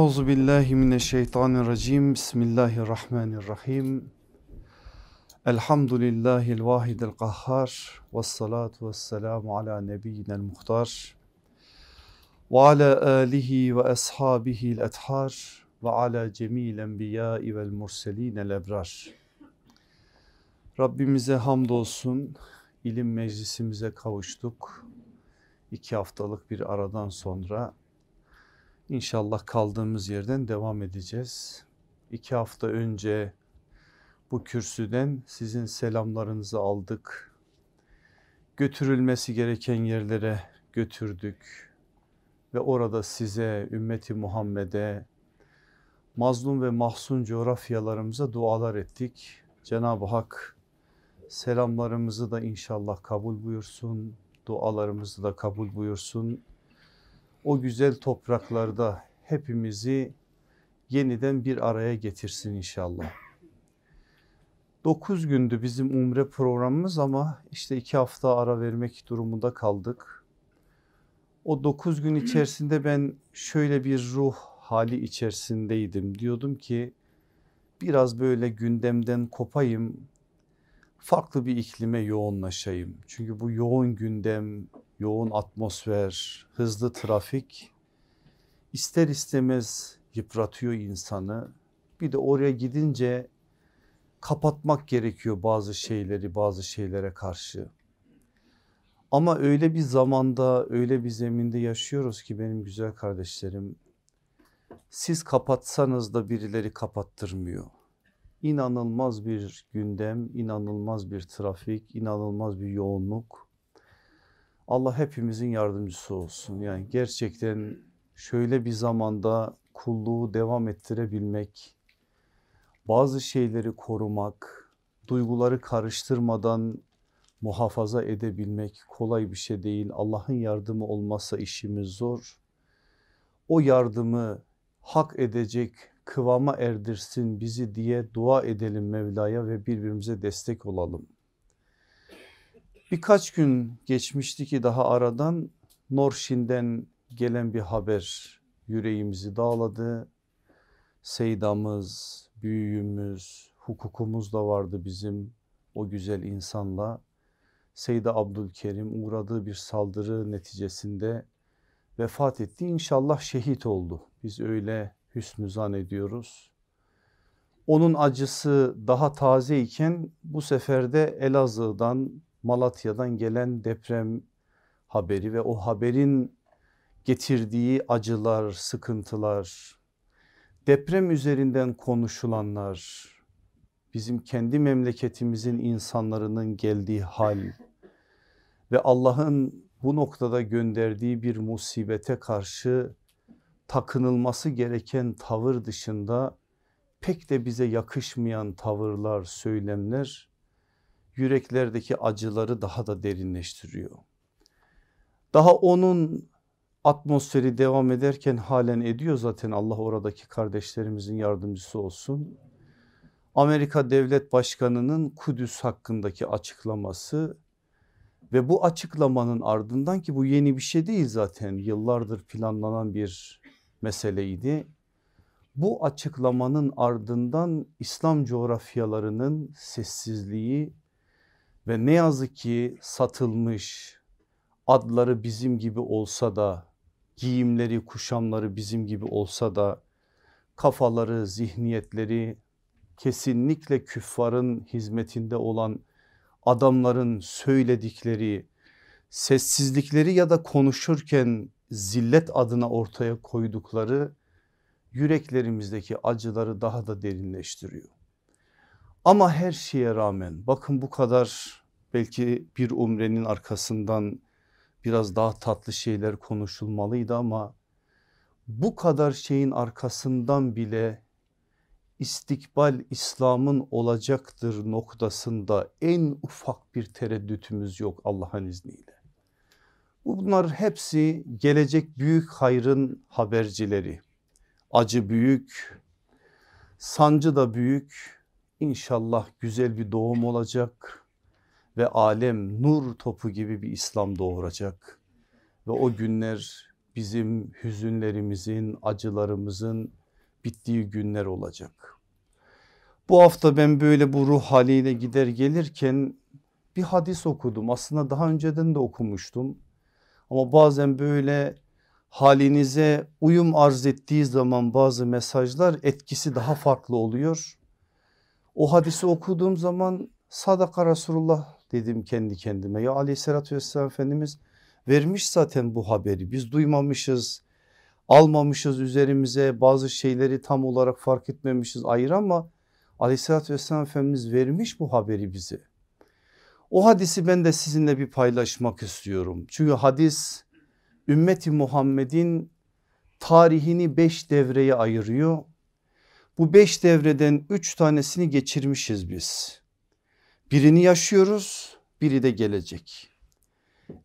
Euzu billahi mineşşeytanirracim. Bismillahirrahmanirrahim. Elhamdülillahil vahidil kahhar. Ves salatu ves selamu ala nebiyyinel muhtar. Ve ala alihi ve ashabihil ethar. Ve ala cemil enbiyai vel murselinel ebrar. Rabbimize hamdolsun. İlim meclisimize kavuştuk. İki haftalık bir aradan sonra İnşallah kaldığımız yerden devam edeceğiz. İki hafta önce bu kürsüden sizin selamlarınızı aldık. Götürülmesi gereken yerlere götürdük. Ve orada size, ümmeti Muhammed'e, mazlum ve mahzun coğrafyalarımıza dualar ettik. Cenab-ı Hak selamlarımızı da inşallah kabul buyursun, dualarımızı da kabul buyursun o güzel topraklarda hepimizi yeniden bir araya getirsin inşallah. 9 gündü bizim umre programımız ama işte iki hafta ara vermek durumunda kaldık. O 9 gün içerisinde ben şöyle bir ruh hali içerisindeydim. Diyordum ki biraz böyle gündemden kopayım, farklı bir iklime yoğunlaşayım. Çünkü bu yoğun gündem, yoğun atmosfer, hızlı trafik ister istemez yıpratıyor insanı. Bir de oraya gidince kapatmak gerekiyor bazı şeyleri bazı şeylere karşı. Ama öyle bir zamanda öyle bir zeminde yaşıyoruz ki benim güzel kardeşlerim siz kapatsanız da birileri kapattırmıyor. İnanılmaz bir gündem, inanılmaz bir trafik, inanılmaz bir yoğunluk. Allah hepimizin yardımcısı olsun. Yani gerçekten şöyle bir zamanda kulluğu devam ettirebilmek, bazı şeyleri korumak, duyguları karıştırmadan muhafaza edebilmek kolay bir şey değil. Allah'ın yardımı olmazsa işimiz zor. O yardımı hak edecek kıvama erdirsin bizi diye dua edelim Mevla'ya ve birbirimize destek olalım. Birkaç gün geçmişti ki daha aradan Norşin'den gelen bir haber yüreğimizi dağladı. Seydamız, büyüğümüz, hukukumuz da vardı bizim o güzel insanla. Seyda Abdülkerim uğradığı bir saldırı neticesinde vefat etti. İnşallah şehit oldu. Biz öyle hüsnü zannediyoruz. Onun acısı daha taze iken bu sefer de Elazığ'dan Malatya'dan gelen deprem haberi ve o haberin getirdiği acılar, sıkıntılar, deprem üzerinden konuşulanlar, bizim kendi memleketimizin insanların geldiği hal ve Allah'ın bu noktada gönderdiği bir musibete karşı takınılması gereken tavır dışında pek de bize yakışmayan tavırlar, söylemler yüreklerdeki acıları daha da derinleştiriyor. Daha onun atmosferi devam ederken halen ediyor zaten Allah oradaki kardeşlerimizin yardımcısı olsun. Amerika Devlet Başkanı'nın Kudüs hakkındaki açıklaması ve bu açıklamanın ardından ki bu yeni bir şey değil zaten yıllardır planlanan bir meseleydi. Bu açıklamanın ardından İslam coğrafyalarının sessizliği ve ne yazık ki satılmış adları bizim gibi olsa da giyimleri kuşamları bizim gibi olsa da kafaları zihniyetleri kesinlikle küffarın hizmetinde olan adamların söyledikleri sessizlikleri ya da konuşurken zillet adına ortaya koydukları yüreklerimizdeki acıları daha da derinleştiriyor. Ama her şeye rağmen bakın bu kadar belki bir umrenin arkasından biraz daha tatlı şeyler konuşulmalıydı ama bu kadar şeyin arkasından bile istikbal İslam'ın olacaktır noktasında en ufak bir tereddütümüz yok Allah'ın izniyle. Bunlar hepsi gelecek büyük hayrın habercileri. Acı büyük, sancı da büyük, İnşallah güzel bir doğum olacak ve alem nur topu gibi bir İslam doğuracak. Ve o günler bizim hüzünlerimizin, acılarımızın bittiği günler olacak. Bu hafta ben böyle bu ruh haliyle gider gelirken bir hadis okudum. Aslında daha önceden de okumuştum. Ama bazen böyle halinize uyum arz ettiği zaman bazı mesajlar etkisi daha farklı oluyor. O hadisi okuduğum zaman sadaka Resulullah dedim kendi kendime. Ya aleyhissalatü vesselam Efendimiz vermiş zaten bu haberi biz duymamışız almamışız üzerimize bazı şeyleri tam olarak fark etmemişiz ayrı ama aleyhissalatü vesselam Efendimiz vermiş bu haberi bize. O hadisi ben de sizinle bir paylaşmak istiyorum. Çünkü hadis ümmeti Muhammed'in tarihini beş devreye ayırıyor. Bu beş devreden üç tanesini geçirmişiz biz. Birini yaşıyoruz biri de gelecek.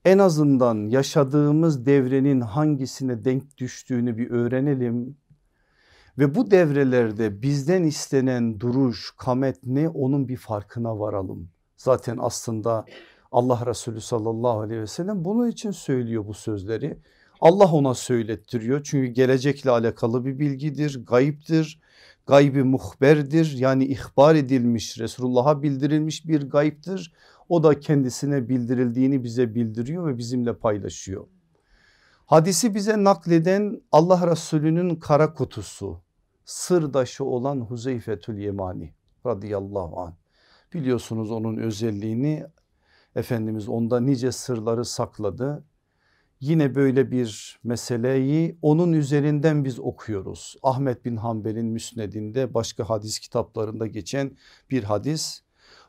En azından yaşadığımız devrenin hangisine denk düştüğünü bir öğrenelim. Ve bu devrelerde bizden istenen duruş, kamet ne onun bir farkına varalım. Zaten aslında Allah Resulü sallallahu aleyhi ve sellem bunun için söylüyor bu sözleri. Allah ona söylettiriyor çünkü gelecekle alakalı bir bilgidir, gayiptir, gaybi muhberdir yani ihbar edilmiş Resulullah'a bildirilmiş bir gayiptir. O da kendisine bildirildiğini bize bildiriyor ve bizimle paylaşıyor. Hadisi bize nakleden Allah Resulü'nün kara kutusu sırdaşı olan Huzeyfetül Yemani radıyallahu anh. Biliyorsunuz onun özelliğini Efendimiz onda nice sırları sakladı. Yine böyle bir meseleyi onun üzerinden biz okuyoruz. Ahmet bin Hanbel'in müsnedinde başka hadis kitaplarında geçen bir hadis.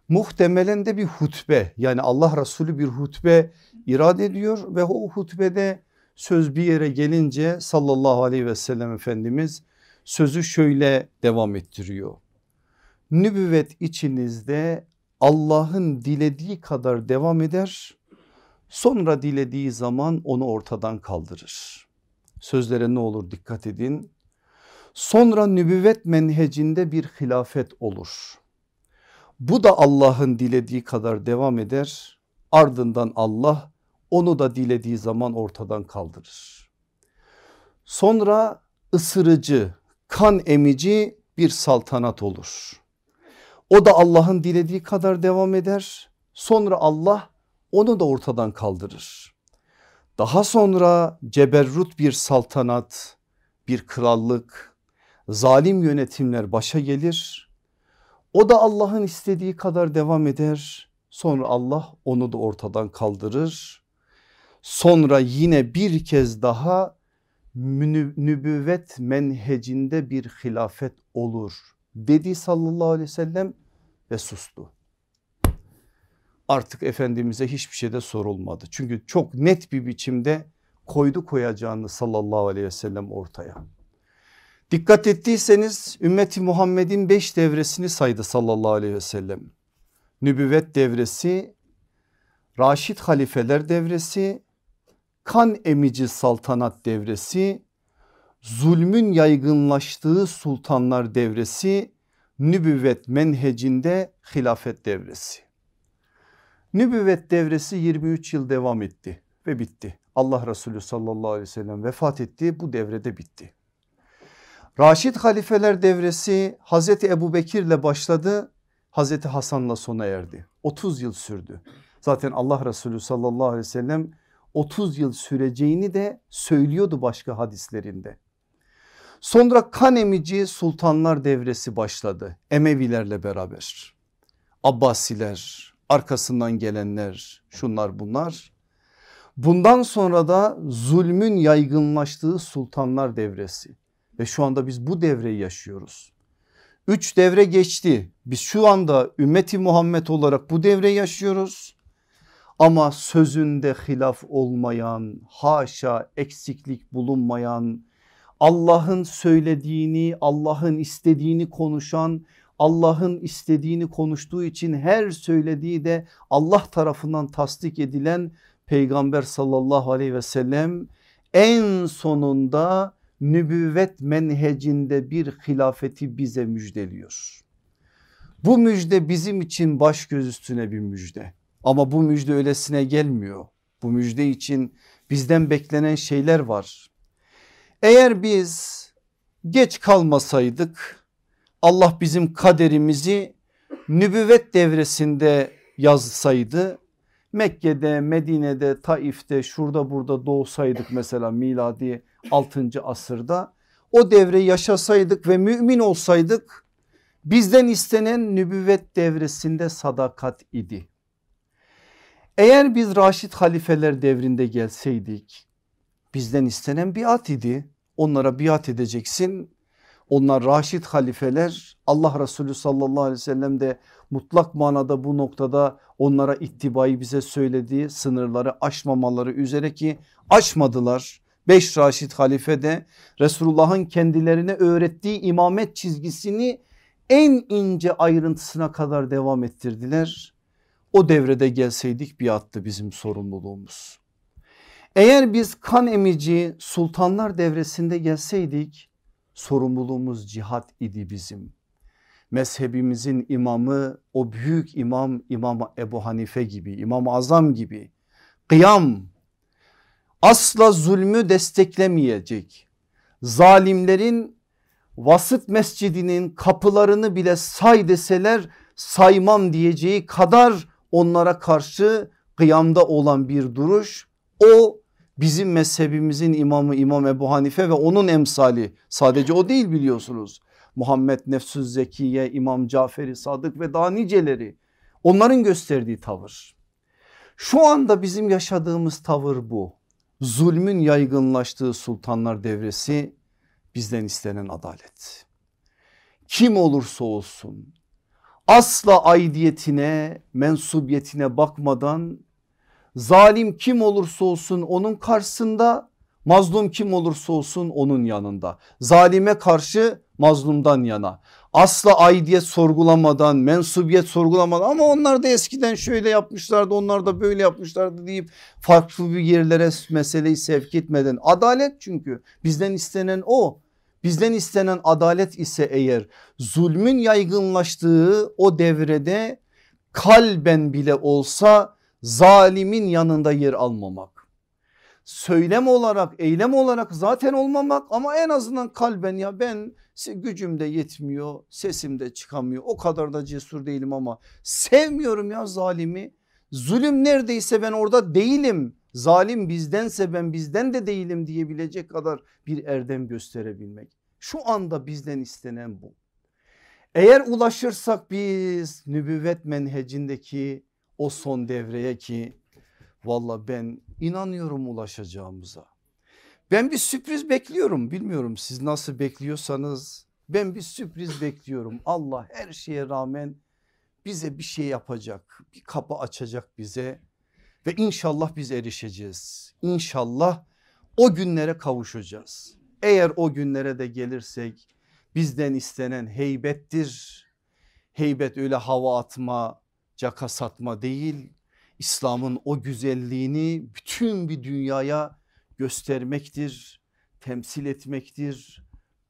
Muhtemelen de bir hutbe yani Allah Resulü bir hutbe irade ediyor ve o hutbede söz bir yere gelince sallallahu aleyhi ve sellem Efendimiz sözü şöyle devam ettiriyor. Nübüvvet içinizde Allah'ın dilediği kadar devam eder sonra dilediği zaman onu ortadan kaldırır. Sözlere ne olur dikkat edin. Sonra nübüvvet menhecinde bir hilafet olur. Bu da Allah'ın dilediği kadar devam eder. Ardından Allah onu da dilediği zaman ortadan kaldırır. Sonra ısırıcı, kan emici bir saltanat olur. O da Allah'ın dilediği kadar devam eder. Sonra Allah onu da ortadan kaldırır. Daha sonra ceberrut bir saltanat, bir krallık, zalim yönetimler başa gelir. O da Allah'ın istediği kadar devam eder. Sonra Allah onu da ortadan kaldırır. Sonra yine bir kez daha nübüvvet menhecinde bir hilafet olur dedi sallallahu aleyhi ve sellem ve sustu. Artık Efendimiz'e hiçbir şeyde sorulmadı. Çünkü çok net bir biçimde koydu koyacağını sallallahu aleyhi ve sellem ortaya. Dikkat ettiyseniz ümmeti Muhammed'in beş devresini saydı sallallahu aleyhi ve sellem. Nübüvvet devresi, Raşid halifeler devresi, kan emici saltanat devresi, zulmün yaygınlaştığı sultanlar devresi, nübüvvet menhecinde hilafet devresi. Nübüvvet devresi 23 yıl devam etti ve bitti. Allah Resulü sallallahu aleyhi ve sellem vefat etti bu devrede bitti. Raşid halifeler devresi Hazreti Ebu Bekir ile başladı Hazreti Hasan'la sona erdi. 30 yıl sürdü. Zaten Allah Resulü sallallahu aleyhi ve sellem 30 yıl süreceğini de söylüyordu başka hadislerinde. Sonra kan emici sultanlar devresi başladı Emevilerle beraber. Abbasiler, arkasından gelenler şunlar bunlar. Bundan sonra da zulmün yaygınlaştığı sultanlar devresi ve şu anda biz bu devreyi yaşıyoruz. Üç devre geçti biz şu anda ümmeti Muhammed olarak bu devreyi yaşıyoruz. Ama sözünde hilaf olmayan haşa eksiklik bulunmayan Allah'ın söylediğini Allah'ın istediğini konuşan Allah'ın istediğini konuştuğu için her söylediği de Allah tarafından tasdik edilen peygamber sallallahu aleyhi ve sellem en sonunda nübüvvet menhecinde bir hilafeti bize müjdeliyor. Bu müjde bizim için baş göz üstüne bir müjde ama bu müjde öylesine gelmiyor. Bu müjde için bizden beklenen şeyler var. Eğer biz geç kalmasaydık Allah bizim kaderimizi nübüvvet devresinde yazsaydı Mekke'de, Medine'de, Taif'te şurada burada doğsaydık mesela miladi 6. asırda o devre yaşasaydık ve mümin olsaydık bizden istenen nübüvvet devresinde sadakat idi. Eğer biz Raşid halifeler devrinde gelseydik bizden istenen biat idi. Onlara biat edeceksin. Onlar Raşid halifeler Allah Resulü sallallahu aleyhi ve sellem de mutlak manada bu noktada onlara ittibayı bize söylediği sınırları aşmamaları üzere ki aşmadılar. Beş Raşid halife de Resulullah'ın kendilerine öğrettiği imamet çizgisini en ince ayrıntısına kadar devam ettirdiler. O devrede gelseydik biattı bizim sorumluluğumuz. Eğer biz kan emici sultanlar devresinde gelseydik sorumluluğumuz cihat idi bizim. Mezhebimizin imamı o büyük imam İmam Ebu Hanife gibi İmam Azam gibi kıyam asla zulmü desteklemeyecek zalimlerin vasıt mescidinin kapılarını bile say deseler saymam diyeceği kadar onlara karşı kıyamda olan bir duruş o bizim mezhebimizin imamı İmam Ebu Hanife ve onun emsali sadece o değil biliyorsunuz. Muhammed Nefsüz Zekiye, İmam Caferi Sadık ve daha niceleri onların gösterdiği tavır. Şu anda bizim yaşadığımız tavır bu. Zulmün yaygınlaştığı sultanlar devresi bizden istenen adalet. Kim olursa olsun asla aidiyetine mensubiyetine bakmadan zalim kim olursa olsun onun karşısında mazlum kim olursa olsun onun yanında. Zalime karşı mazlumdan yana. Asla aidiyet sorgulamadan mensubiyet sorgulamadan ama onlar da eskiden şöyle yapmışlardı onlar da böyle yapmışlardı deyip farklı bir yerlere meseleyi sevk etmeden. Adalet çünkü bizden istenen o. Bizden istenen adalet ise eğer zulmün yaygınlaştığı o devrede kalben bile olsa zalimin yanında yer almamak. Söylem olarak eylem olarak zaten olmamak ama en azından kalben ya ben gücüm de yetmiyor sesim de çıkamıyor o kadar da cesur değilim ama sevmiyorum ya zalimi. Zulüm neredeyse ben orada değilim zalim bizdense ben bizden de değilim diyebilecek kadar bir erdem gösterebilmek. Şu anda bizden istenen bu. Eğer ulaşırsak biz nübüvvet menhecindeki o son devreye ki valla ben inanıyorum ulaşacağımıza. Ben bir sürpriz bekliyorum bilmiyorum siz nasıl bekliyorsanız ben bir sürpriz bekliyorum. Allah her şeye rağmen bize bir şey yapacak bir kapı açacak bize ve inşallah biz erişeceğiz. İnşallah o günlere kavuşacağız. Eğer o günlere de gelirsek bizden istenen heybettir. Heybet öyle hava atma, caka satma değil. İslam'ın o güzelliğini bütün bir dünyaya göstermektir, temsil etmektir.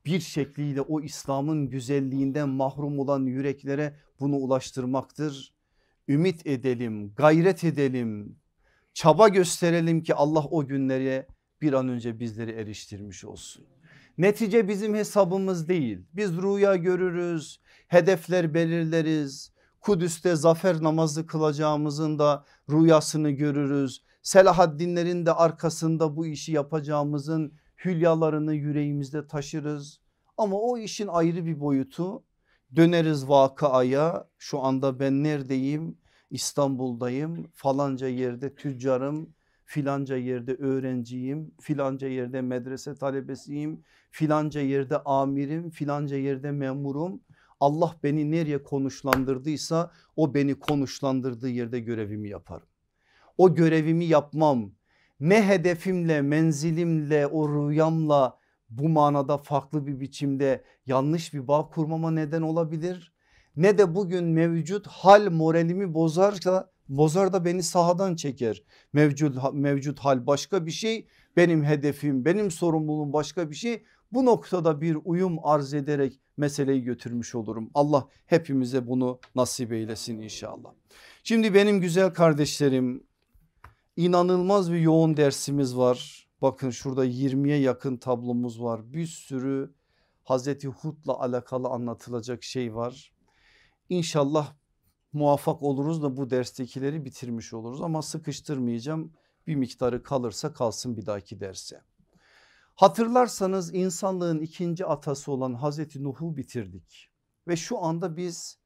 Bir şekliyle o İslam'ın güzelliğinden mahrum olan yüreklere bunu ulaştırmaktır. Ümit edelim, gayret edelim, çaba gösterelim ki Allah o günlere bir an önce bizleri eriştirmiş olsun. Netice bizim hesabımız değil. Biz rüya görürüz, hedefler belirleriz. Kudüs'te zafer namazı kılacağımızın da rüyasını görürüz. Selahaddinlerin de arkasında bu işi yapacağımızın hülyalarını yüreğimizde taşırız. Ama o işin ayrı bir boyutu. Döneriz vakıaya. Şu anda ben neredeyim? İstanbul'dayım. Falanca yerde tüccarım. Filanca yerde öğrenciyim. Filanca yerde medrese talebesiyim. Filanca yerde amirim. Filanca yerde memurum Allah beni nereye konuşlandırdıysa o beni konuşlandırdığı yerde görevimi yaparım. O görevimi yapmam ne hedefimle menzilimle o rüyamla bu manada farklı bir biçimde yanlış bir bağ kurmama neden olabilir. Ne de bugün mevcut hal moralimi bozarsa bozar da beni sahadan çeker. Mevcut, mevcut hal başka bir şey benim hedefim benim sorumluluğum başka bir şey. Bu noktada bir uyum arz ederek meseleyi götürmüş olurum. Allah hepimize bunu nasip eylesin inşallah. Şimdi benim güzel kardeşlerim inanılmaz bir yoğun dersimiz var. Bakın şurada 20'ye yakın tablomuz var. Bir sürü Hazreti Hud'la alakalı anlatılacak şey var. İnşallah muvaffak oluruz da bu derstekileri bitirmiş oluruz ama sıkıştırmayacağım. Bir miktarı kalırsa kalsın bir dahaki derse. Hatırlarsanız insanlığın ikinci atası olan Hazreti Nuh'u bitirdik ve şu anda biz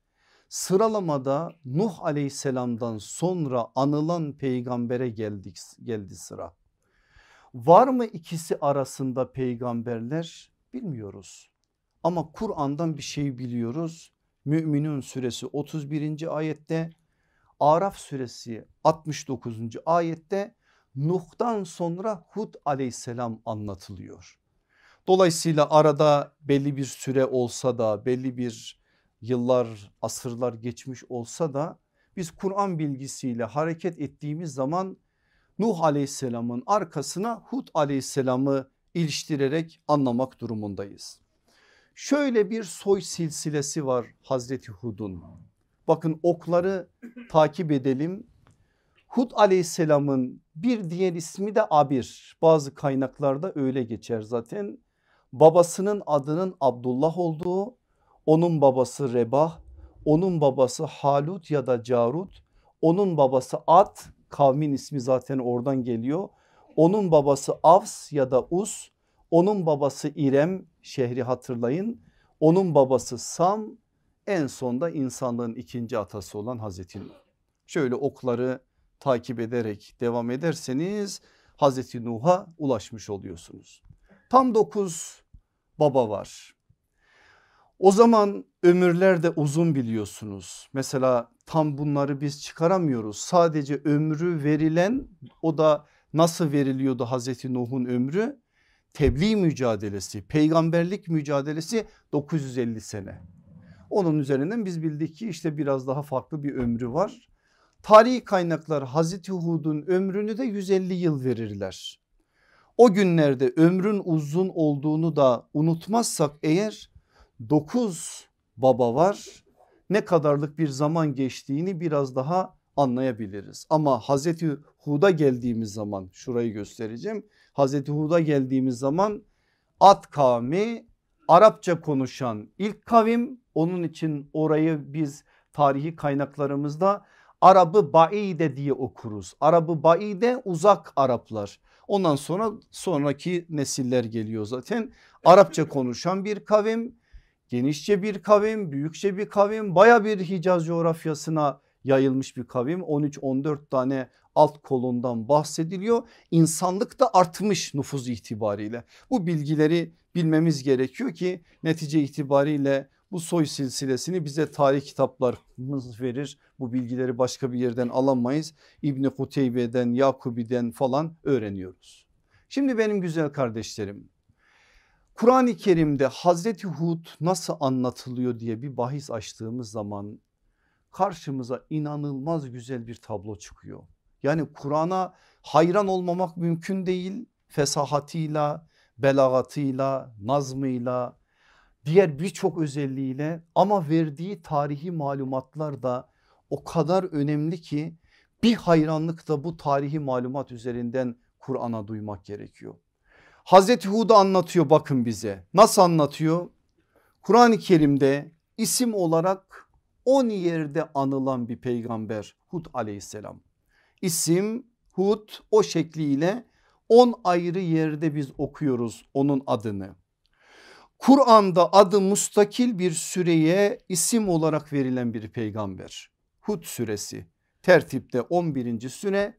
sıralamada Nuh aleyhisselamdan sonra anılan peygambere geldik geldi sıra. Var mı ikisi arasında peygamberler bilmiyoruz. Ama Kur'an'dan bir şey biliyoruz. Müminun suresi 31. ayette Araf suresi 69. ayette Nuh'tan sonra Hud aleyhisselam anlatılıyor. Dolayısıyla arada belli bir süre olsa da belli bir yıllar asırlar geçmiş olsa da biz Kur'an bilgisiyle hareket ettiğimiz zaman Nuh aleyhisselamın arkasına Hud aleyhisselamı iliştirerek anlamak durumundayız. Şöyle bir soy silsilesi var Hazreti Hud'un. Bakın okları takip edelim. Hud aleyhisselamın bir diğer ismi de Abir. Bazı kaynaklarda öyle geçer zaten. Babasının adının Abdullah olduğu, onun babası Rebah, onun babası Halut ya da Carut, onun babası At, kavmin ismi zaten oradan geliyor. Onun babası Avs ya da Us, onun babası İrem şehri hatırlayın. Onun babası Sam en sonda insanlığın ikinci atası olan Hazreti. Şöyle okları takip ederek devam ederseniz Hazreti Nuh'a ulaşmış oluyorsunuz. Tam dokuz baba var. O zaman ömürler de uzun biliyorsunuz. Mesela tam bunları biz çıkaramıyoruz. Sadece ömrü verilen o da nasıl veriliyordu Hazreti Nuh'un ömrü? Tebliğ mücadelesi, peygamberlik mücadelesi 950 sene. Onun üzerinden biz bildik ki işte biraz daha farklı bir ömrü var. Tarihi kaynaklar Hazreti Hud'un ömrünü de 150 yıl verirler. O günlerde ömrün uzun olduğunu da unutmazsak eğer 9 baba var. Ne kadarlık bir zaman geçtiğini biraz daha anlayabiliriz. Ama Hazreti Hud'a geldiğimiz zaman şurayı göstereceğim. Hazreti Hud'a geldiğimiz zaman At kavmi Arapça konuşan ilk kavim onun için orayı biz tarihi kaynaklarımızda Arabı Baide diye okuruz. Arabı Baide uzak Araplar. Ondan sonra sonraki nesiller geliyor zaten. Arapça konuşan bir kavim, genişçe bir kavim, büyükçe bir kavim, baya bir Hicaz coğrafyasına yayılmış bir kavim. 13-14 tane alt kolundan bahsediliyor. İnsanlık da artmış nüfuz itibariyle. Bu bilgileri bilmemiz gerekiyor ki netice itibariyle bu soy silsilesini bize tarih kitaplarımız verir. Bu bilgileri başka bir yerden alamayız. İbni Kuteybe'den, Yakubi'den falan öğreniyoruz. Şimdi benim güzel kardeşlerim Kur'an-ı Kerim'de Hazreti Hud nasıl anlatılıyor diye bir bahis açtığımız zaman karşımıza inanılmaz güzel bir tablo çıkıyor. Yani Kur'an'a hayran olmamak mümkün değil. Fesahatıyla, belagatıyla, nazmıyla, diğer birçok özelliğiyle ama verdiği tarihi malumatlar da o kadar önemli ki bir hayranlık da bu tarihi malumat üzerinden Kur'an'a duymak gerekiyor. Hazreti Hud'u anlatıyor bakın bize nasıl anlatıyor? Kur'an-ı Kerim'de isim olarak 10 yerde anılan bir peygamber Hud aleyhisselam. İsim Hud o şekliyle 10 ayrı yerde biz okuyoruz onun adını. Kur'an'da adı mustakil bir süreye isim olarak verilen bir peygamber. Hud suresi tertipte 11. süre.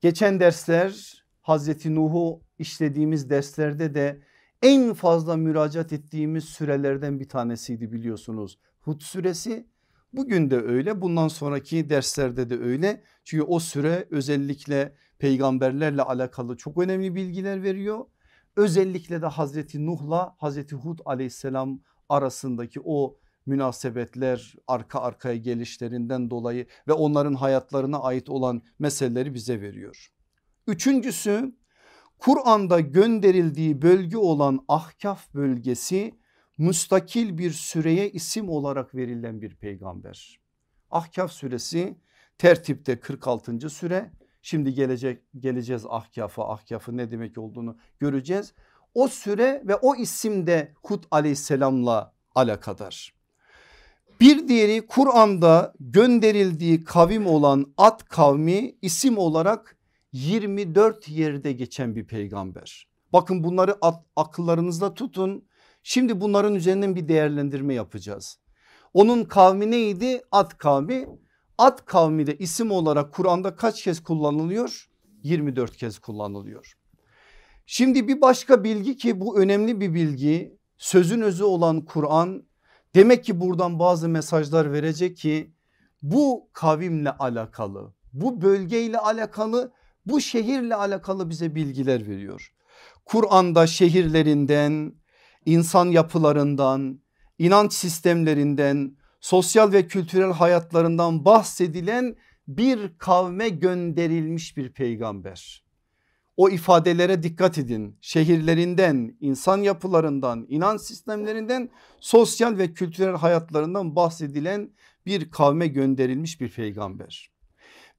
Geçen dersler Hazreti Nuh'u işlediğimiz derslerde de en fazla müracaat ettiğimiz sürelerden bir tanesiydi biliyorsunuz. Hud suresi bugün de öyle bundan sonraki derslerde de öyle. Çünkü o süre özellikle peygamberlerle alakalı çok önemli bilgiler veriyor özellikle de Hazreti Nuh'la Hazreti Hud aleyhisselam arasındaki o münasebetler arka arkaya gelişlerinden dolayı ve onların hayatlarına ait olan meseleleri bize veriyor. Üçüncüsü Kur'an'da gönderildiği bölge olan Ahkaf bölgesi müstakil bir süreye isim olarak verilen bir peygamber. Ahkaf suresi tertipte 46. süre Şimdi gelecek geleceğiz ahkafa ahkafı ne demek olduğunu göreceğiz. o süre ve o isim de Hud aleyhisselamla alakadar. Bir diğeri Kur'an'da gönderildiği kavim olan At kavmi isim olarak 24 yerde geçen bir peygamber. Bakın bunları akıllarınızda tutun. Şimdi bunların üzerinden bir değerlendirme yapacağız. Onun kavmi neydi? At kavmi. At kavmi de isim olarak Kur'an'da kaç kez kullanılıyor? 24 kez kullanılıyor. Şimdi bir başka bilgi ki bu önemli bir bilgi. Sözün özü olan Kur'an demek ki buradan bazı mesajlar verecek ki bu kavimle alakalı, bu bölgeyle alakalı, bu şehirle alakalı bize bilgiler veriyor. Kur'an'da şehirlerinden, insan yapılarından, inanç sistemlerinden, sosyal ve kültürel hayatlarından bahsedilen bir kavme gönderilmiş bir peygamber. O ifadelere dikkat edin. Şehirlerinden, insan yapılarından, inanç sistemlerinden, sosyal ve kültürel hayatlarından bahsedilen bir kavme gönderilmiş bir peygamber.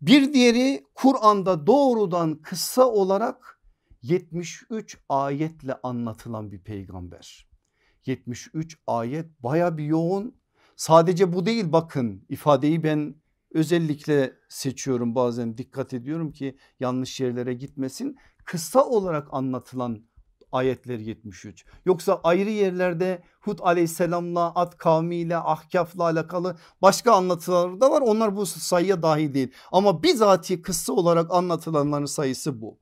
Bir diğeri Kur'an'da doğrudan kısa olarak 73 ayetle anlatılan bir peygamber. 73 ayet baya bir yoğun. Sadece bu değil bakın ifadeyi ben özellikle seçiyorum bazen dikkat ediyorum ki yanlış yerlere gitmesin. Kısa olarak anlatılan ayetler 73. Yoksa ayrı yerlerde Hud aleyhisselamla Ad kavmiyle Ahkaf'la alakalı başka anlatılar da var. Onlar bu sayıya dahi değil. Ama bizatihi kısa olarak anlatılanların sayısı bu.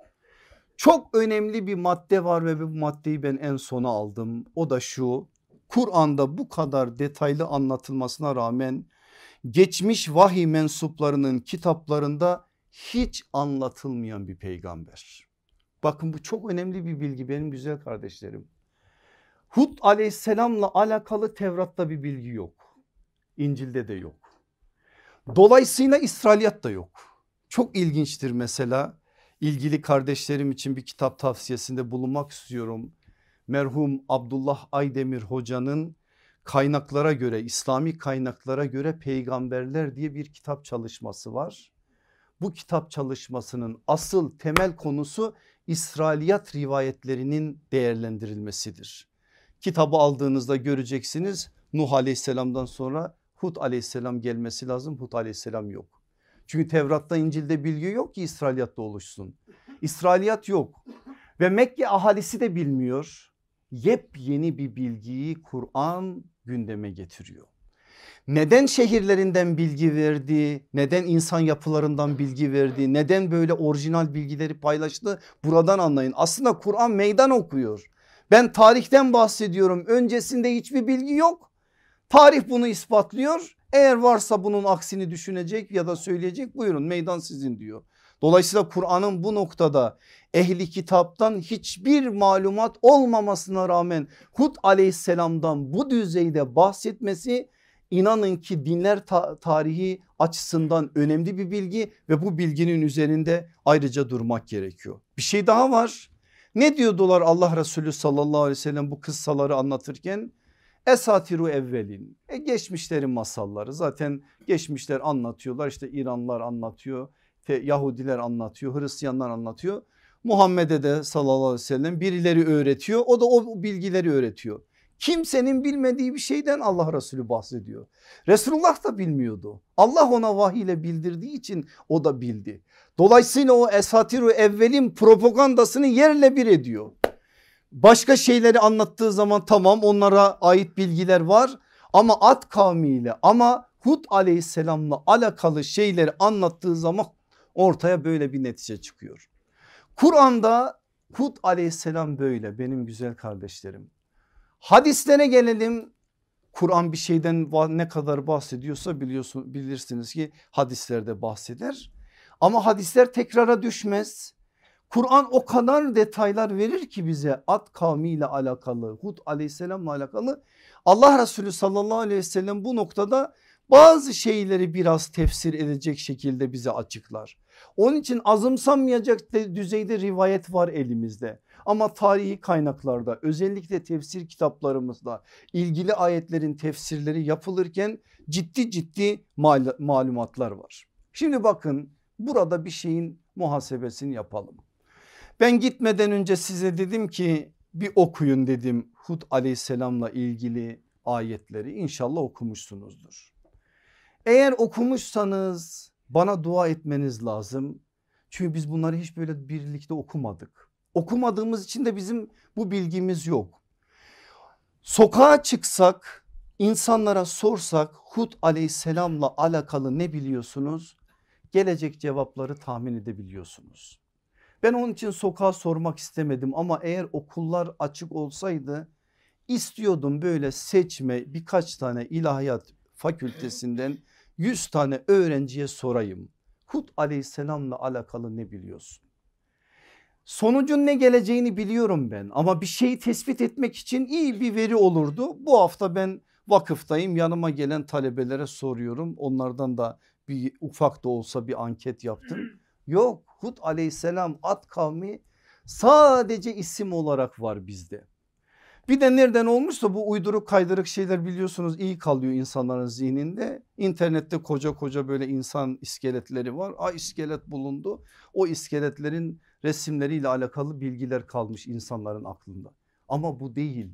Çok önemli bir madde var ve bu maddeyi ben en sona aldım. O da şu Kur'an'da bu kadar detaylı anlatılmasına rağmen geçmiş vahiy mensuplarının kitaplarında hiç anlatılmayan bir peygamber. Bakın bu çok önemli bir bilgi benim güzel kardeşlerim. Hud aleyhisselamla alakalı Tevrat'ta bir bilgi yok. İncil'de de yok. Dolayısıyla İsrailiyat da yok. Çok ilginçtir mesela ilgili kardeşlerim için bir kitap tavsiyesinde bulunmak istiyorum. Merhum Abdullah Aydemir hocanın kaynaklara göre İslami kaynaklara göre peygamberler diye bir kitap çalışması var. Bu kitap çalışmasının asıl temel konusu İsrailiyat rivayetlerinin değerlendirilmesidir. Kitabı aldığınızda göreceksiniz Nuh aleyhisselamdan sonra Hud aleyhisselam gelmesi lazım Hud aleyhisselam yok. Çünkü Tevrat'ta İncil'de bilgi yok ki İsrailiyatta oluşsun. İsrailiyat yok ve Mekke ahalisi de bilmiyor. Yepyeni bir bilgiyi Kur'an gündeme getiriyor. Neden şehirlerinden bilgi verdi? Neden insan yapılarından bilgi verdi? Neden böyle orijinal bilgileri paylaştı? Buradan anlayın. Aslında Kur'an meydan okuyor. Ben tarihten bahsediyorum. Öncesinde hiçbir bilgi yok. Tarih bunu ispatlıyor. Eğer varsa bunun aksini düşünecek ya da söyleyecek buyurun meydan sizin diyor. Dolayısıyla Kur'an'ın bu noktada ehli kitaptan hiçbir malumat olmamasına rağmen Hud aleyhisselamdan bu düzeyde bahsetmesi inanın ki dinler ta tarihi açısından önemli bir bilgi ve bu bilginin üzerinde ayrıca durmak gerekiyor. Bir şey daha var. Ne diyordular Allah Resulü sallallahu aleyhi ve sellem bu kıssaları anlatırken? Esatiru evvelin e geçmişlerin masalları zaten geçmişler anlatıyorlar işte İranlar anlatıyor Yahudiler anlatıyor Hristiyanlar anlatıyor. Muhammed'e de sallallahu aleyhi ve sellem birileri öğretiyor o da o bilgileri öğretiyor. Kimsenin bilmediği bir şeyden Allah Resulü bahsediyor. Resulullah da bilmiyordu. Allah ona vahiy ile bildirdiği için o da bildi. Dolayısıyla o esatiru evvelin propagandasını yerle bir ediyor. Başka şeyleri anlattığı zaman tamam onlara ait bilgiler var ama Ad kavmiyle ama Hud aleyhisselamla alakalı şeyleri anlattığı zaman ortaya böyle bir netice çıkıyor. Kur'an'da Hud aleyhisselam böyle benim güzel kardeşlerim. Hadislere gelelim. Kur'an bir şeyden ne kadar bahsediyorsa biliyorsun bilirsiniz ki hadislerde bahseder. Ama hadisler tekrara düşmez. Kur'an o kadar detaylar verir ki bize Ad kavmiyle alakalı, Hud aleyhisselamla alakalı. Allah Resulü sallallahu aleyhi ve sellem bu noktada bazı şeyleri biraz tefsir edecek şekilde bize açıklar. Onun için azımsanmayacak düzeyde rivayet var elimizde. Ama tarihi kaynaklarda özellikle tefsir kitaplarımızda ilgili ayetlerin tefsirleri yapılırken ciddi ciddi mal malumatlar var. Şimdi bakın burada bir şeyin muhasebesini yapalım. Ben gitmeden önce size dedim ki bir okuyun dedim Hud aleyhisselamla ilgili ayetleri inşallah okumuşsunuzdur. Eğer okumuşsanız bana dua etmeniz lazım. Çünkü biz bunları hiç böyle birlikte okumadık. Okumadığımız için de bizim bu bilgimiz yok. Sokağa çıksak insanlara sorsak Hud aleyhisselamla alakalı ne biliyorsunuz? Gelecek cevapları tahmin edebiliyorsunuz. Ben onun için sokağa sormak istemedim ama eğer okullar açık olsaydı istiyordum böyle seçme birkaç tane ilahiyat fakültesinden 100 tane öğrenciye sorayım. Hud aleyhisselamla alakalı ne biliyorsun? Sonucun ne geleceğini biliyorum ben ama bir şeyi tespit etmek için iyi bir veri olurdu. Bu hafta ben vakıftayım yanıma gelen talebelere soruyorum. Onlardan da bir ufak da olsa bir anket yaptım. Yok Hud aleyhisselam at kavmi sadece isim olarak var bizde. Bir de nereden olmuşsa bu uyduruk kaydırık şeyler biliyorsunuz iyi kalıyor insanların zihninde. İnternette koca koca böyle insan iskeletleri var. A iskelet bulundu. O iskeletlerin resimleriyle alakalı bilgiler kalmış insanların aklında. Ama bu değil.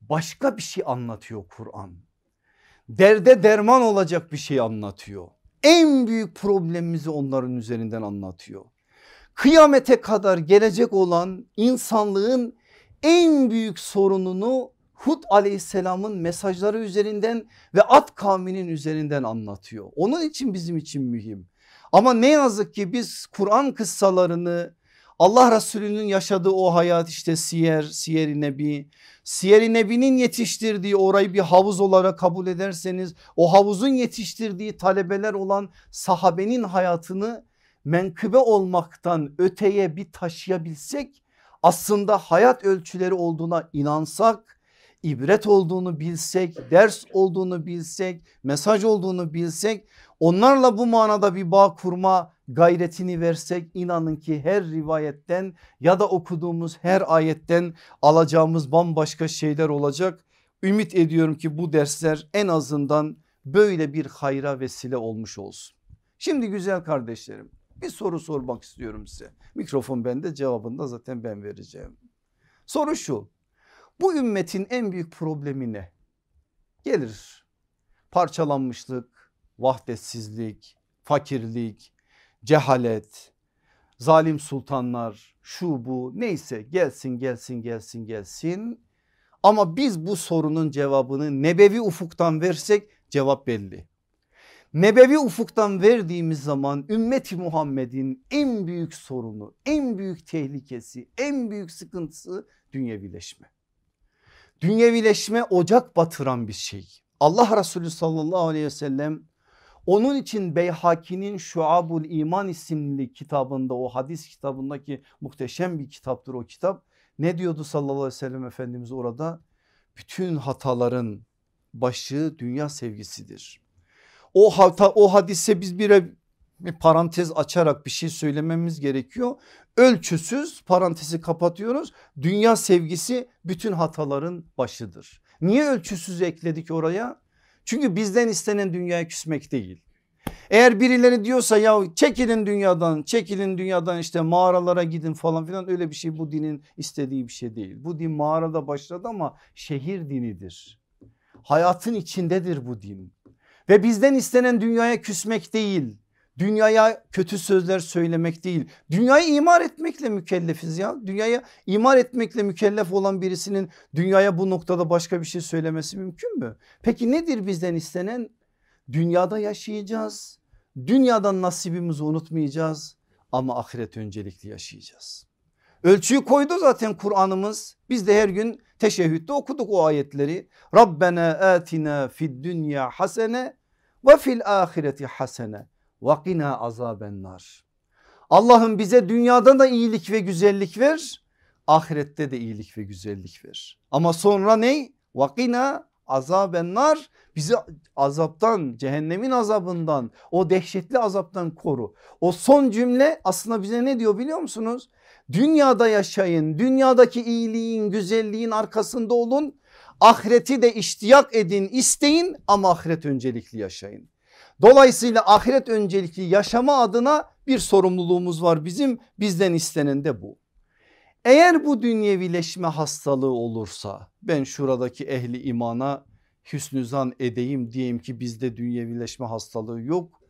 Başka bir şey anlatıyor Kur'an. Derde derman olacak bir şey anlatıyor. En büyük problemimizi onların üzerinden anlatıyor. Kıyamete kadar gelecek olan insanlığın en büyük sorununu Hud aleyhisselamın mesajları üzerinden ve at kavminin üzerinden anlatıyor. Onun için bizim için mühim. Ama ne yazık ki biz Kur'an kıssalarını Allah Resulü'nün yaşadığı o hayat işte siyer, siyer-i nebi, siyer-i nebinin yetiştirdiği orayı bir havuz olarak kabul ederseniz o havuzun yetiştirdiği talebeler olan sahabenin hayatını menkıbe olmaktan öteye bir taşıyabilsek aslında hayat ölçüleri olduğuna inansak ibret olduğunu bilsek, ders olduğunu bilsek, mesaj olduğunu bilsek onlarla bu manada bir bağ kurma gayretini versek inanın ki her rivayetten ya da okuduğumuz her ayetten alacağımız bambaşka şeyler olacak. Ümit ediyorum ki bu dersler en azından böyle bir hayra vesile olmuş olsun. Şimdi güzel kardeşlerim bir soru sormak istiyorum size. Mikrofon bende cevabını da zaten ben vereceğim. Soru şu bu ümmetin en büyük problemi ne? Gelir parçalanmışlık, vahdetsizlik, fakirlik, cehalet, zalim sultanlar, şu bu neyse gelsin gelsin gelsin gelsin. Ama biz bu sorunun cevabını nebevi ufuktan versek cevap belli. Nebevi ufuktan verdiğimiz zaman ümmeti Muhammed'in en büyük sorunu, en büyük tehlikesi, en büyük sıkıntısı dünyevileşme. Dünyevileşme ocak batıran bir şey. Allah Resulü sallallahu aleyhi ve sellem onun için Beyhaki'nin Şuabul İman isimli kitabında o hadis kitabındaki muhteşem bir kitaptır o kitap. Ne diyordu sallallahu aleyhi ve sellem Efendimiz orada? Bütün hataların başı dünya sevgisidir. O, o hadise biz bir, bir parantez açarak bir şey söylememiz gerekiyor. Ölçüsüz parantezi kapatıyoruz. Dünya sevgisi bütün hataların başıdır. Niye ölçüsüz ekledik oraya? Çünkü bizden istenen dünyaya küsmek değil. Eğer birileri diyorsa ya çekilin dünyadan çekilin dünyadan işte mağaralara gidin falan filan öyle bir şey bu dinin istediği bir şey değil. Bu din mağarada başladı ama şehir dinidir. Hayatın içindedir bu din. Ve bizden istenen dünyaya küsmek değil. Dünyaya kötü sözler söylemek değil. Dünyayı imar etmekle mükellefiz ya. Dünyaya imar etmekle mükellef olan birisinin dünyaya bu noktada başka bir şey söylemesi mümkün mü? Peki nedir bizden istenen? Dünyada yaşayacağız. Dünyadan nasibimizi unutmayacağız ama ahiret öncelikli yaşayacağız. Ölçüyü koydu zaten Kur'an'ımız. Biz de her gün teşehhütte okuduk o ayetleri. Rabbena atina fid dünya hasene ve fil ahireti hasene Vakina azabennar. Allah'ım bize dünyada da iyilik ve güzellik ver. Ahirette de iyilik ve güzellik ver. Ama sonra ne? Vakina azabennar bizi azaptan cehennemin azabından o dehşetli azaptan koru. O son cümle aslında bize ne diyor biliyor musunuz? Dünyada yaşayın dünyadaki iyiliğin güzelliğin arkasında olun ahireti de iştiyak edin isteyin ama ahiret öncelikli yaşayın. Dolayısıyla ahiret öncelikli yaşama adına bir sorumluluğumuz var bizim bizden istenen de bu. Eğer bu dünyevileşme hastalığı olursa ben şuradaki ehli imana hüsnü zan edeyim diyeyim ki bizde dünyevileşme hastalığı yok.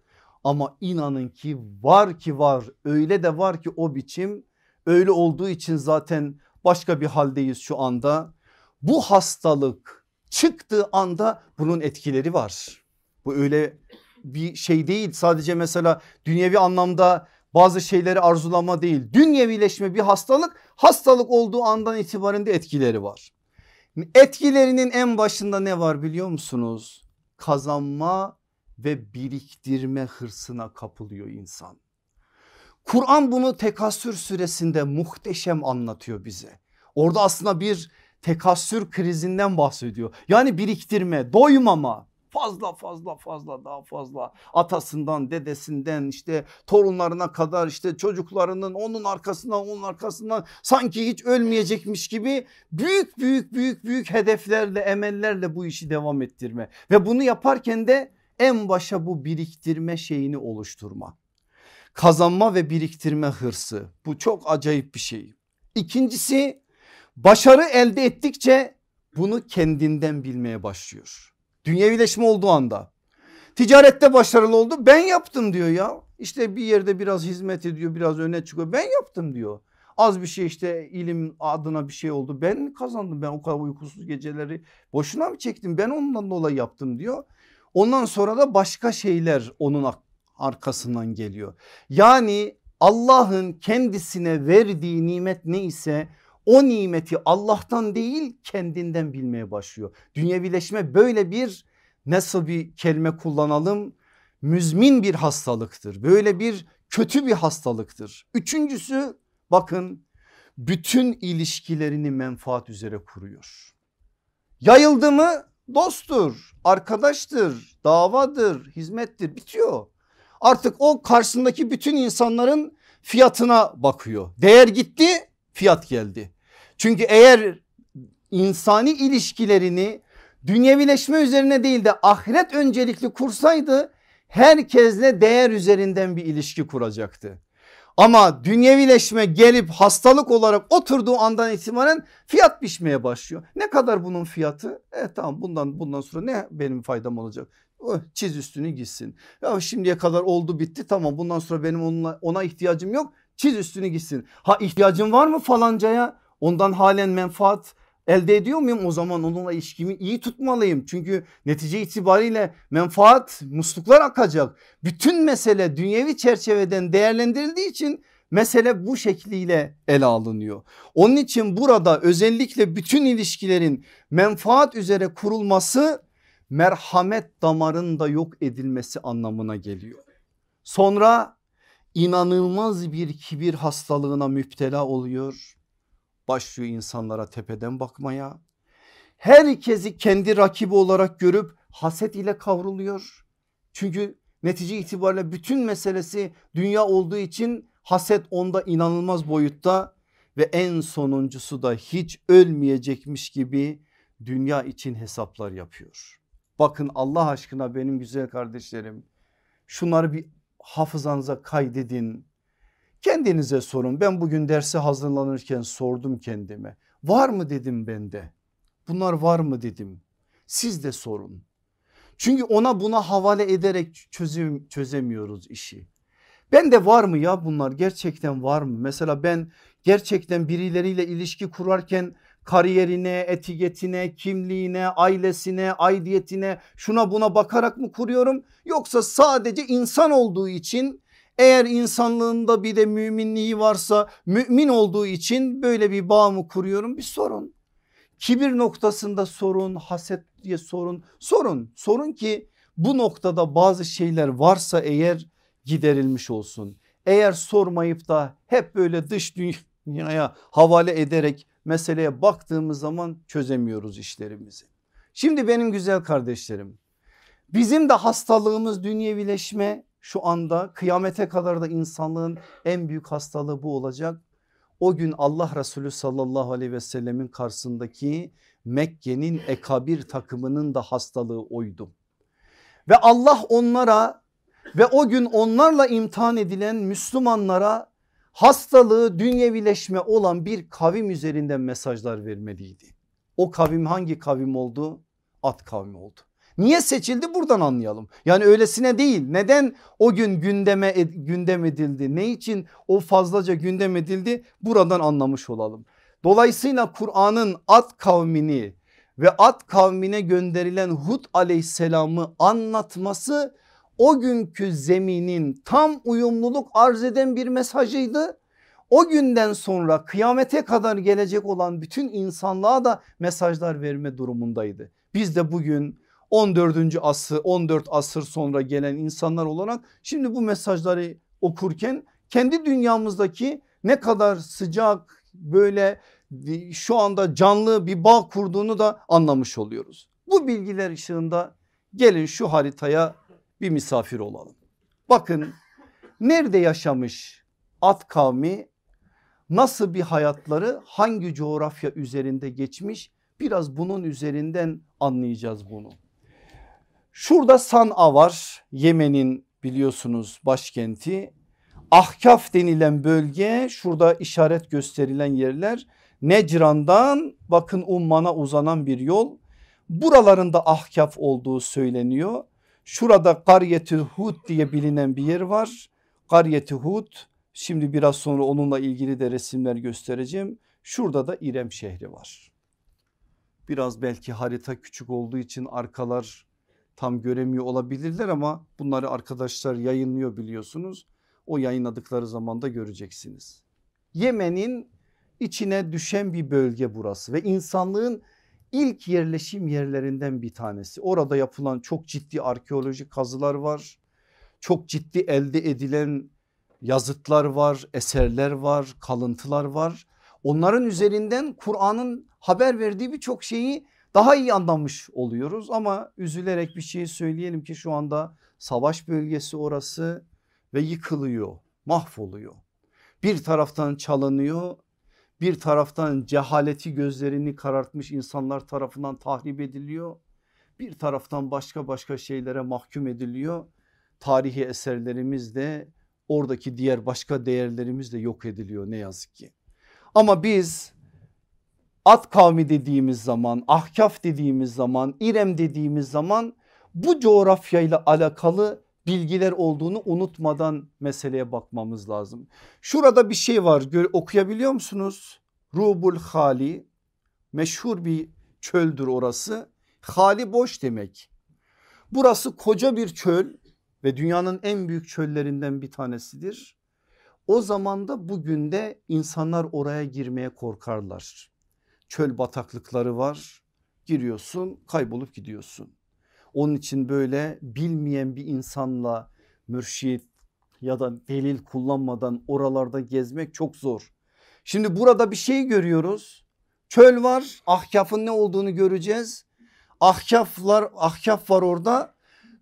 Ama inanın ki var ki var öyle de var ki o biçim öyle olduğu için zaten başka bir haldeyiz şu anda. Bu hastalık çıktığı anda bunun etkileri var. Bu öyle bir şey değil sadece mesela dünyevi anlamda bazı şeyleri arzulama değil. Dünyevileşme bir hastalık hastalık olduğu andan itibaren de etkileri var. Etkilerinin en başında ne var biliyor musunuz? Kazanma ve biriktirme hırsına kapılıyor insan. Kur'an bunu tekasür süresinde muhteşem anlatıyor bize. Orada aslında bir tekasür krizinden bahsediyor. Yani biriktirme, doymama, fazla fazla fazla daha fazla atasından dedesinden işte torunlarına kadar işte çocuklarının onun arkasından onun arkasından sanki hiç ölmeyecekmiş gibi büyük büyük büyük büyük hedeflerle emellerle bu işi devam ettirme ve bunu yaparken de en başa bu biriktirme şeyini oluşturma. Kazanma ve biriktirme hırsı bu çok acayip bir şey. İkincisi başarı elde ettikçe bunu kendinden bilmeye başlıyor. Dünyevileşme olduğu anda. Ticarette başarılı oldu ben yaptım diyor ya. İşte bir yerde biraz hizmet ediyor biraz öne çıkıyor ben yaptım diyor. Az bir şey işte ilim adına bir şey oldu ben kazandım ben o kadar uykusuz geceleri boşuna mı çektim ben ondan dolayı yaptım diyor. Ondan sonra da başka şeyler onun arkasından geliyor. Yani Allah'ın kendisine verdiği nimet neyse o nimeti Allah'tan değil kendinden bilmeye başlıyor. Dünyevileşme böyle bir nasıl bir kelime kullanalım müzmin bir hastalıktır. Böyle bir kötü bir hastalıktır. Üçüncüsü bakın bütün ilişkilerini menfaat üzere kuruyor. Yayıldı mı dosttur, arkadaştır, davadır, hizmettir bitiyor. Artık o karşısındaki bütün insanların fiyatına bakıyor. Değer gitti fiyat geldi. Çünkü eğer insani ilişkilerini dünyevileşme üzerine değil de ahiret öncelikli kursaydı herkesle değer üzerinden bir ilişki kuracaktı. Ama dünyevileşme gelip hastalık olarak oturduğu andan itibaren fiyat biçmeye başlıyor. Ne kadar bunun fiyatı? E tamam bundan bundan sonra ne benim faydam olacak? Çiz üstünü gitsin. Ya şimdiye kadar oldu bitti tamam bundan sonra benim onunla, ona ihtiyacım yok. Çiz üstünü gitsin. Ha ihtiyacın var mı falancaya? Ondan halen menfaat elde ediyor muyum? O zaman onunla ilişkimi iyi tutmalıyım. Çünkü netice itibariyle menfaat musluklar akacak. Bütün mesele dünyevi çerçeveden değerlendirildiği için mesele bu şekliyle ele alınıyor. Onun için burada özellikle bütün ilişkilerin menfaat üzere kurulması merhamet damarında yok edilmesi anlamına geliyor. Sonra inanılmaz bir kibir hastalığına müptela oluyor. Başlıyor insanlara tepeden bakmaya. Herkesi kendi rakibi olarak görüp haset ile kavruluyor. Çünkü netice itibariyle bütün meselesi dünya olduğu için haset onda inanılmaz boyutta ve en sonuncusu da hiç ölmeyecekmiş gibi dünya için hesaplar yapıyor. Bakın Allah aşkına benim güzel kardeşlerim şunları bir hafızanıza kaydedin. Kendinize sorun ben bugün derse hazırlanırken sordum kendime var mı dedim bende bunlar var mı dedim siz de sorun. Çünkü ona buna havale ederek çözüm, çözemiyoruz işi. Ben de var mı ya bunlar gerçekten var mı? Mesela ben gerçekten birileriyle ilişki kurarken kariyerine, etiketine, kimliğine, ailesine, aidiyetine şuna buna bakarak mı kuruyorum? Yoksa sadece insan olduğu için eğer insanlığında bir de müminliği varsa mümin olduğu için böyle bir bağ mı kuruyorum? Bir sorun. Kibir noktasında sorun, haset diye sorun, sorun. Sorun ki bu noktada bazı şeyler varsa eğer giderilmiş olsun. Eğer sormayıp da hep böyle dış dünyaya havale ederek meseleye baktığımız zaman çözemiyoruz işlerimizi. Şimdi benim güzel kardeşlerim bizim de hastalığımız dünyevileşme şu anda kıyamete kadar da insanlığın en büyük hastalığı bu olacak. O gün Allah Resulü sallallahu aleyhi ve sellemin karşısındaki Mekke'nin ekabir takımının da hastalığı oydu. Ve Allah onlara ve o gün onlarla imtihan edilen Müslümanlara hastalığı dünyevileşme olan bir kavim üzerinden mesajlar vermeliydi. O kavim hangi kavim oldu? At kavmi oldu. Niye seçildi buradan anlayalım. Yani öylesine değil. Neden o gün gündeme gündem edildi? Ne için o fazlaca gündem edildi? Buradan anlamış olalım. Dolayısıyla Kur'an'ın At kavmini ve At kavmine gönderilen Hud aleyhisselamı anlatması o günkü zeminin tam uyumluluk arz eden bir mesajıydı. O günden sonra kıyamete kadar gelecek olan bütün insanlığa da mesajlar verme durumundaydı. Biz de bugün 14. asır 14 asır sonra gelen insanlar olarak şimdi bu mesajları okurken kendi dünyamızdaki ne kadar sıcak böyle şu anda canlı bir bağ kurduğunu da anlamış oluyoruz. Bu bilgiler ışığında gelin şu haritaya bir misafir olalım. Bakın nerede yaşamış at kavmi nasıl bir hayatları hangi coğrafya üzerinde geçmiş biraz bunun üzerinden anlayacağız bunu. Şurada San'a var Yemen'in biliyorsunuz başkenti. Ahkaf denilen bölge şurada işaret gösterilen yerler Necran'dan bakın Umman'a uzanan bir yol. Buralarında Ahkaf olduğu söyleniyor. Şurada Karyeti Hud diye bilinen bir yer var. Karyeti Hud şimdi biraz sonra onunla ilgili de resimler göstereceğim. Şurada da İrem şehri var. Biraz belki harita küçük olduğu için arkalar tam göremiyor olabilirler ama bunları arkadaşlar yayınlıyor biliyorsunuz. O yayınladıkları zaman da göreceksiniz. Yemen'in içine düşen bir bölge burası ve insanlığın ilk yerleşim yerlerinden bir tanesi. Orada yapılan çok ciddi arkeolojik kazılar var. Çok ciddi elde edilen yazıtlar var, eserler var, kalıntılar var. Onların üzerinden Kur'an'ın haber verdiği birçok şeyi daha iyi anlamış oluyoruz ama üzülerek bir şey söyleyelim ki şu anda savaş bölgesi orası ve yıkılıyor, mahvoluyor. Bir taraftan çalınıyor, bir taraftan cehaleti gözlerini karartmış insanlar tarafından tahrip ediliyor. Bir taraftan başka başka şeylere mahkum ediliyor. Tarihi eserlerimiz de oradaki diğer başka değerlerimiz de yok ediliyor ne yazık ki. Ama biz At kavmi dediğimiz zaman, Ahkaf dediğimiz zaman, İrem dediğimiz zaman bu coğrafyayla alakalı bilgiler olduğunu unutmadan meseleye bakmamız lazım. Şurada bir şey var okuyabiliyor musunuz? Rubul Hali meşhur bir çöldür orası. Hali boş demek. Burası koca bir çöl ve dünyanın en büyük çöllerinden bir tanesidir. O zaman da bugün de insanlar oraya girmeye korkarlar çöl bataklıkları var. Giriyorsun kaybolup gidiyorsun. Onun için böyle bilmeyen bir insanla mürşit ya da delil kullanmadan oralarda gezmek çok zor. Şimdi burada bir şey görüyoruz. Çöl var ahkafın ne olduğunu göreceğiz. Ahkaflar ahkaf var orada.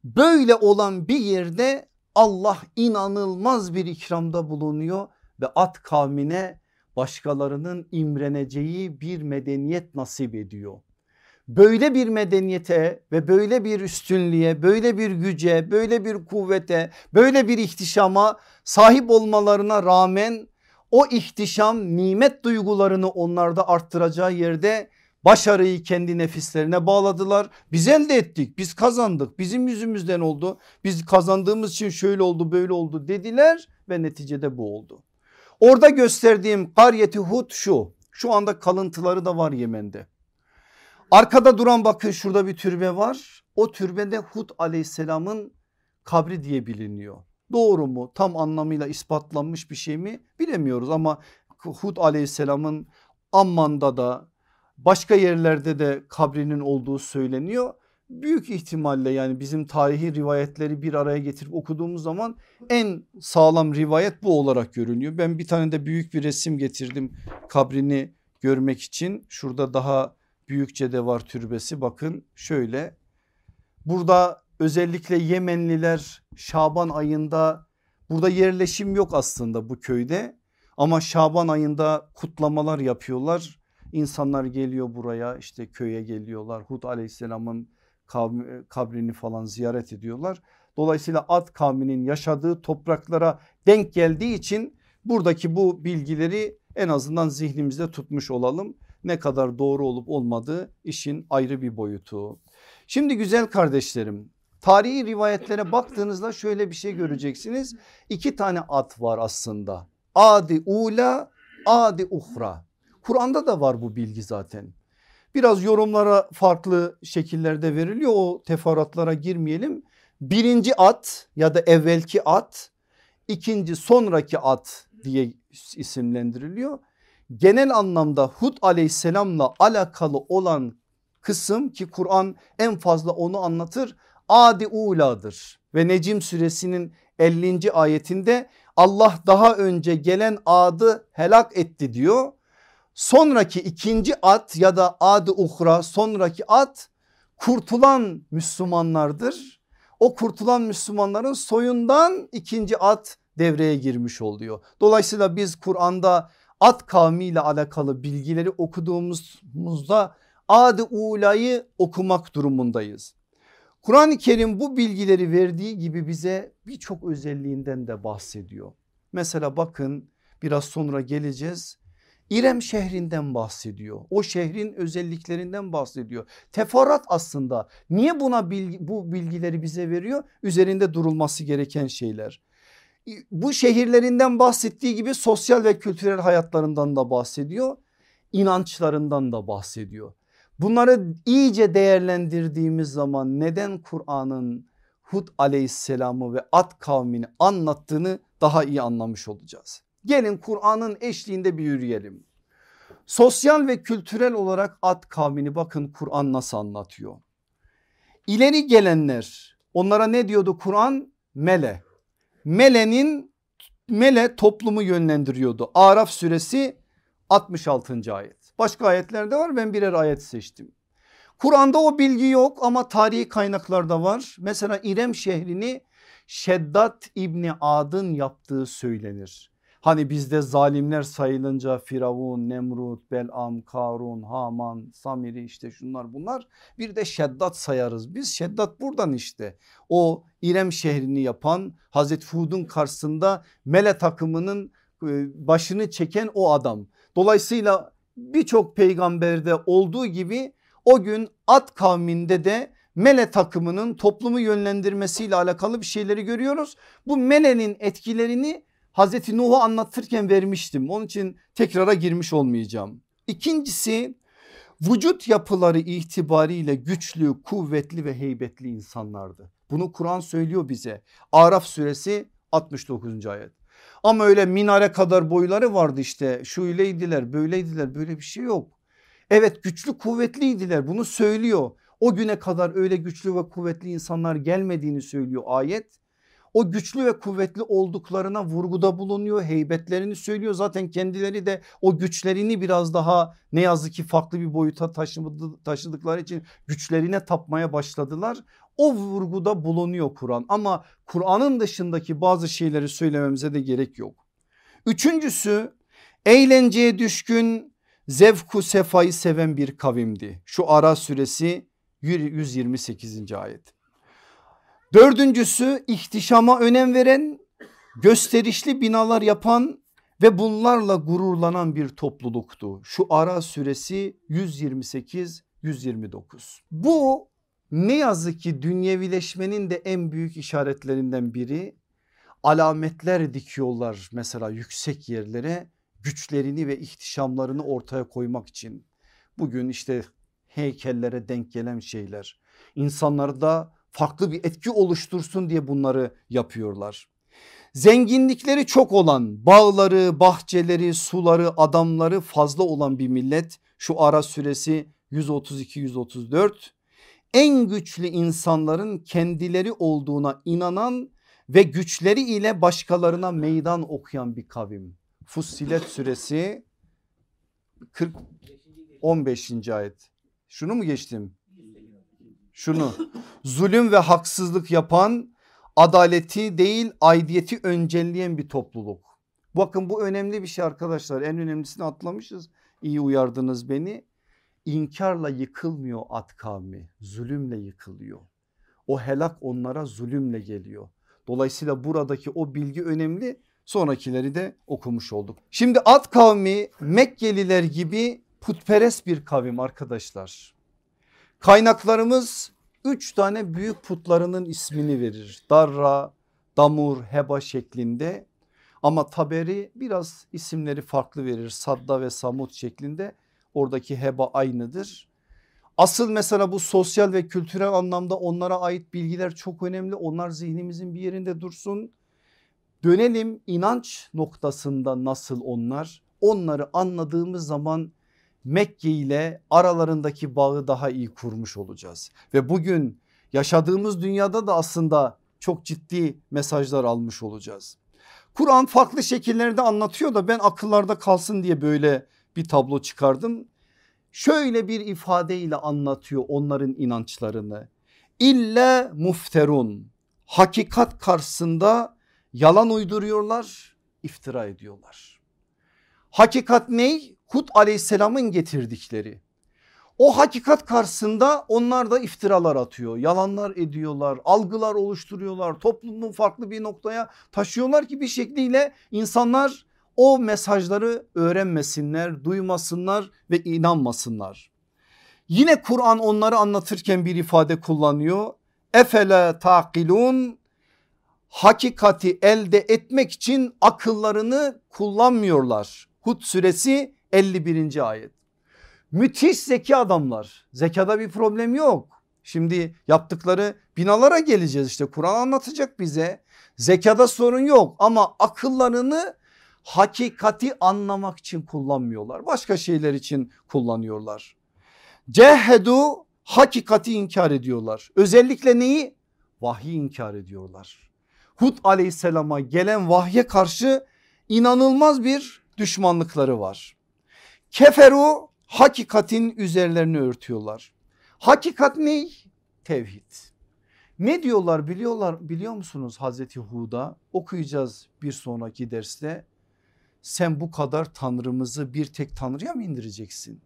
Böyle olan bir yerde Allah inanılmaz bir ikramda bulunuyor ve at kavmine başkalarının imreneceği bir medeniyet nasip ediyor. Böyle bir medeniyete ve böyle bir üstünlüğe, böyle bir güce, böyle bir kuvvete, böyle bir ihtişama sahip olmalarına rağmen o ihtişam nimet duygularını onlarda arttıracağı yerde başarıyı kendi nefislerine bağladılar. Biz elde ettik biz kazandık bizim yüzümüzden oldu biz kazandığımız için şöyle oldu böyle oldu dediler ve neticede bu oldu. Orada gösterdiğim Karyeti Hud şu. Şu anda kalıntıları da var Yemen'de. Arkada duran bakın şurada bir türbe var. O türbede Hud aleyhisselamın kabri diye biliniyor. Doğru mu tam anlamıyla ispatlanmış bir şey mi bilemiyoruz ama Hud aleyhisselamın Amman'da da başka yerlerde de kabrinin olduğu söyleniyor büyük ihtimalle yani bizim tarihi rivayetleri bir araya getirip okuduğumuz zaman en sağlam rivayet bu olarak görünüyor. Ben bir tane de büyük bir resim getirdim kabrini görmek için. Şurada daha büyükçe de var türbesi bakın şöyle. Burada özellikle Yemenliler Şaban ayında burada yerleşim yok aslında bu köyde ama Şaban ayında kutlamalar yapıyorlar. İnsanlar geliyor buraya işte köye geliyorlar. Hud aleyhisselamın kabrini falan ziyaret ediyorlar. Dolayısıyla Ad kavminin yaşadığı topraklara denk geldiği için Buradaki bu bilgileri en azından zihnimizde tutmuş olalım. Ne kadar doğru olup olmadığı işin ayrı bir boyutu. Şimdi güzel kardeşlerim tarihi rivayetlere baktığınızda şöyle bir şey göreceksiniz. İki tane at var aslında. Adi ula, adi uhra. Kur'an'da da var bu bilgi zaten. Biraz yorumlara farklı şekillerde veriliyor o teferruatlara girmeyelim. Birinci at ya da evvelki at, ikinci sonraki at diye isimlendiriliyor. Genel anlamda Hud aleyhisselamla alakalı olan kısım ki Kur'an en fazla onu anlatır adi uladır ve Necim suresinin 50. ayetinde Allah daha önce gelen adı helak etti diyor. Sonraki ikinci at ya da adı uhra sonraki at kurtulan Müslümanlardır. O kurtulan Müslümanların soyundan ikinci at devreye girmiş oluyor. Dolayısıyla biz Kur'an'da at kavmiyle alakalı bilgileri okuduğumuzda adı ulayı okumak durumundayız. Kur'an-ı Kerim bu bilgileri verdiği gibi bize birçok özelliğinden de bahsediyor. Mesela bakın biraz sonra geleceğiz. İrem şehrinden bahsediyor. O şehrin özelliklerinden bahsediyor. Teferruat aslında niye buna bilgi, bu bilgileri bize veriyor? Üzerinde durulması gereken şeyler. Bu şehirlerinden bahsettiği gibi sosyal ve kültürel hayatlarından da bahsediyor. İnançlarından da bahsediyor. Bunları iyice değerlendirdiğimiz zaman neden Kur'an'ın Hud aleyhisselamı ve Ad kavmini anlattığını daha iyi anlamış olacağız. Gelin Kur'an'ın eşliğinde bir yürüyelim. Sosyal ve kültürel olarak Ad kavmini bakın Kur'an nasıl anlatıyor. İleri gelenler onlara ne diyordu Kur'an? Mele. Mele'nin Mele toplumu yönlendiriyordu. Araf suresi 66. ayet. Başka ayetler de var ben birer ayet seçtim. Kur'an'da o bilgi yok ama tarihi kaynaklarda var. Mesela İrem şehrini Şeddat İbni Ad'ın yaptığı söylenir. Hani bizde zalimler sayılınca Firavun, Nemrut, Belam, Karun, Haman, Samiri işte şunlar bunlar. Bir de Şeddat sayarız. Biz Şeddat buradan işte. O İrem şehrini yapan Hazreti Hud'un karşısında Mele takımının e, başını çeken o adam. Dolayısıyla birçok peygamberde olduğu gibi o gün At kavminde de Mele takımının toplumu yönlendirmesiyle alakalı bir şeyleri görüyoruz. Bu Mele'nin etkilerini Hazreti Nuh'u anlatırken vermiştim. Onun için tekrara girmiş olmayacağım. İkincisi vücut yapıları itibariyle güçlü, kuvvetli ve heybetli insanlardı. Bunu Kur'an söylüyor bize. Araf suresi 69. ayet. Ama öyle minare kadar boyları vardı işte şöyleydiler böyleydiler böyle bir şey yok. Evet güçlü kuvvetliydiler bunu söylüyor. O güne kadar öyle güçlü ve kuvvetli insanlar gelmediğini söylüyor ayet. O güçlü ve kuvvetli olduklarına vurguda bulunuyor heybetlerini söylüyor zaten kendileri de o güçlerini biraz daha ne yazık ki farklı bir boyuta taşıdıkları için güçlerine tapmaya başladılar. O vurguda bulunuyor Kur'an ama Kur'an'ın dışındaki bazı şeyleri söylememize de gerek yok. Üçüncüsü eğlenceye düşkün zevku sefayı seven bir kavimdi. Şu ara süresi 128. ayet. Dördüncüsü ihtişama önem veren gösterişli binalar yapan ve bunlarla gururlanan bir topluluktu. Şu ara süresi 128 129. Bu ne yazık ki dünyevileşmenin de en büyük işaretlerinden biri alametler dikiyorlar mesela yüksek yerlere güçlerini ve ihtişamlarını ortaya koymak için. Bugün işte heykellere denk gelen şeyler insanlarda farklı bir etki oluştursun diye bunları yapıyorlar. Zenginlikleri çok olan bağları, bahçeleri, suları, adamları fazla olan bir millet şu ara süresi 132-134 en güçlü insanların kendileri olduğuna inanan ve güçleri ile başkalarına meydan okuyan bir kavim. Fussilet suresi 40 15. ayet. Şunu mu geçtim? Şunu zulüm ve haksızlık yapan adaleti değil aidiyeti öncelleyen bir topluluk. Bakın bu önemli bir şey arkadaşlar en önemlisini atlamışız. İyi uyardınız beni inkarla yıkılmıyor at kavmi zulümle yıkılıyor. O helak onlara zulümle geliyor. Dolayısıyla buradaki o bilgi önemli. Sonrakileri de okumuş olduk. Şimdi Ad kavmi Mekkeliler gibi putperest bir kavim arkadaşlar. Kaynaklarımız üç tane büyük putlarının ismini verir. Darra, Damur, Heba şeklinde ama Taberi biraz isimleri farklı verir. Sadda ve Samut şeklinde oradaki Heba aynıdır. Asıl mesela bu sosyal ve kültürel anlamda onlara ait bilgiler çok önemli. Onlar zihnimizin bir yerinde dursun. Dönelim inanç noktasında nasıl onlar? Onları anladığımız zaman Mekke ile aralarındaki bağı daha iyi kurmuş olacağız. Ve bugün yaşadığımız dünyada da aslında çok ciddi mesajlar almış olacağız. Kur'an farklı şekillerde anlatıyor da ben akıllarda kalsın diye böyle bir tablo çıkardım. Şöyle bir ifadeyle anlatıyor onların inançlarını. İlle mufterun hakikat karşısında yalan uyduruyorlar, iftira ediyorlar. Hakikat ney? Hud aleyhisselamın getirdikleri. O hakikat karşısında onlar da iftiralar atıyor, yalanlar ediyorlar, algılar oluşturuyorlar, toplumu farklı bir noktaya taşıyorlar ki bir şekliyle insanlar o mesajları öğrenmesinler, duymasınlar ve inanmasınlar. Yine Kur'an onları anlatırken bir ifade kullanıyor. Efele taqilun hakikati elde etmek için akıllarını kullanmıyorlar. Hud suresi 51. ayet. Müthiş zeki adamlar. Zekada bir problem yok. Şimdi yaptıkları binalara geleceğiz işte Kur'an anlatacak bize. Zekada sorun yok ama akıllarını hakikati anlamak için kullanmıyorlar. Başka şeyler için kullanıyorlar. Cehedu hakikati inkar ediyorlar. Özellikle neyi? Vahyi inkar ediyorlar. Hud aleyhisselama gelen vahye karşı inanılmaz bir düşmanlıkları var. Keferu hakikatin üzerlerini örtüyorlar. Hakikat ne? Tevhid. Ne diyorlar biliyorlar biliyor musunuz Hazreti Hud'a okuyacağız bir sonraki derste. Sen bu kadar tanrımızı bir tek tanrıya mı indireceksin?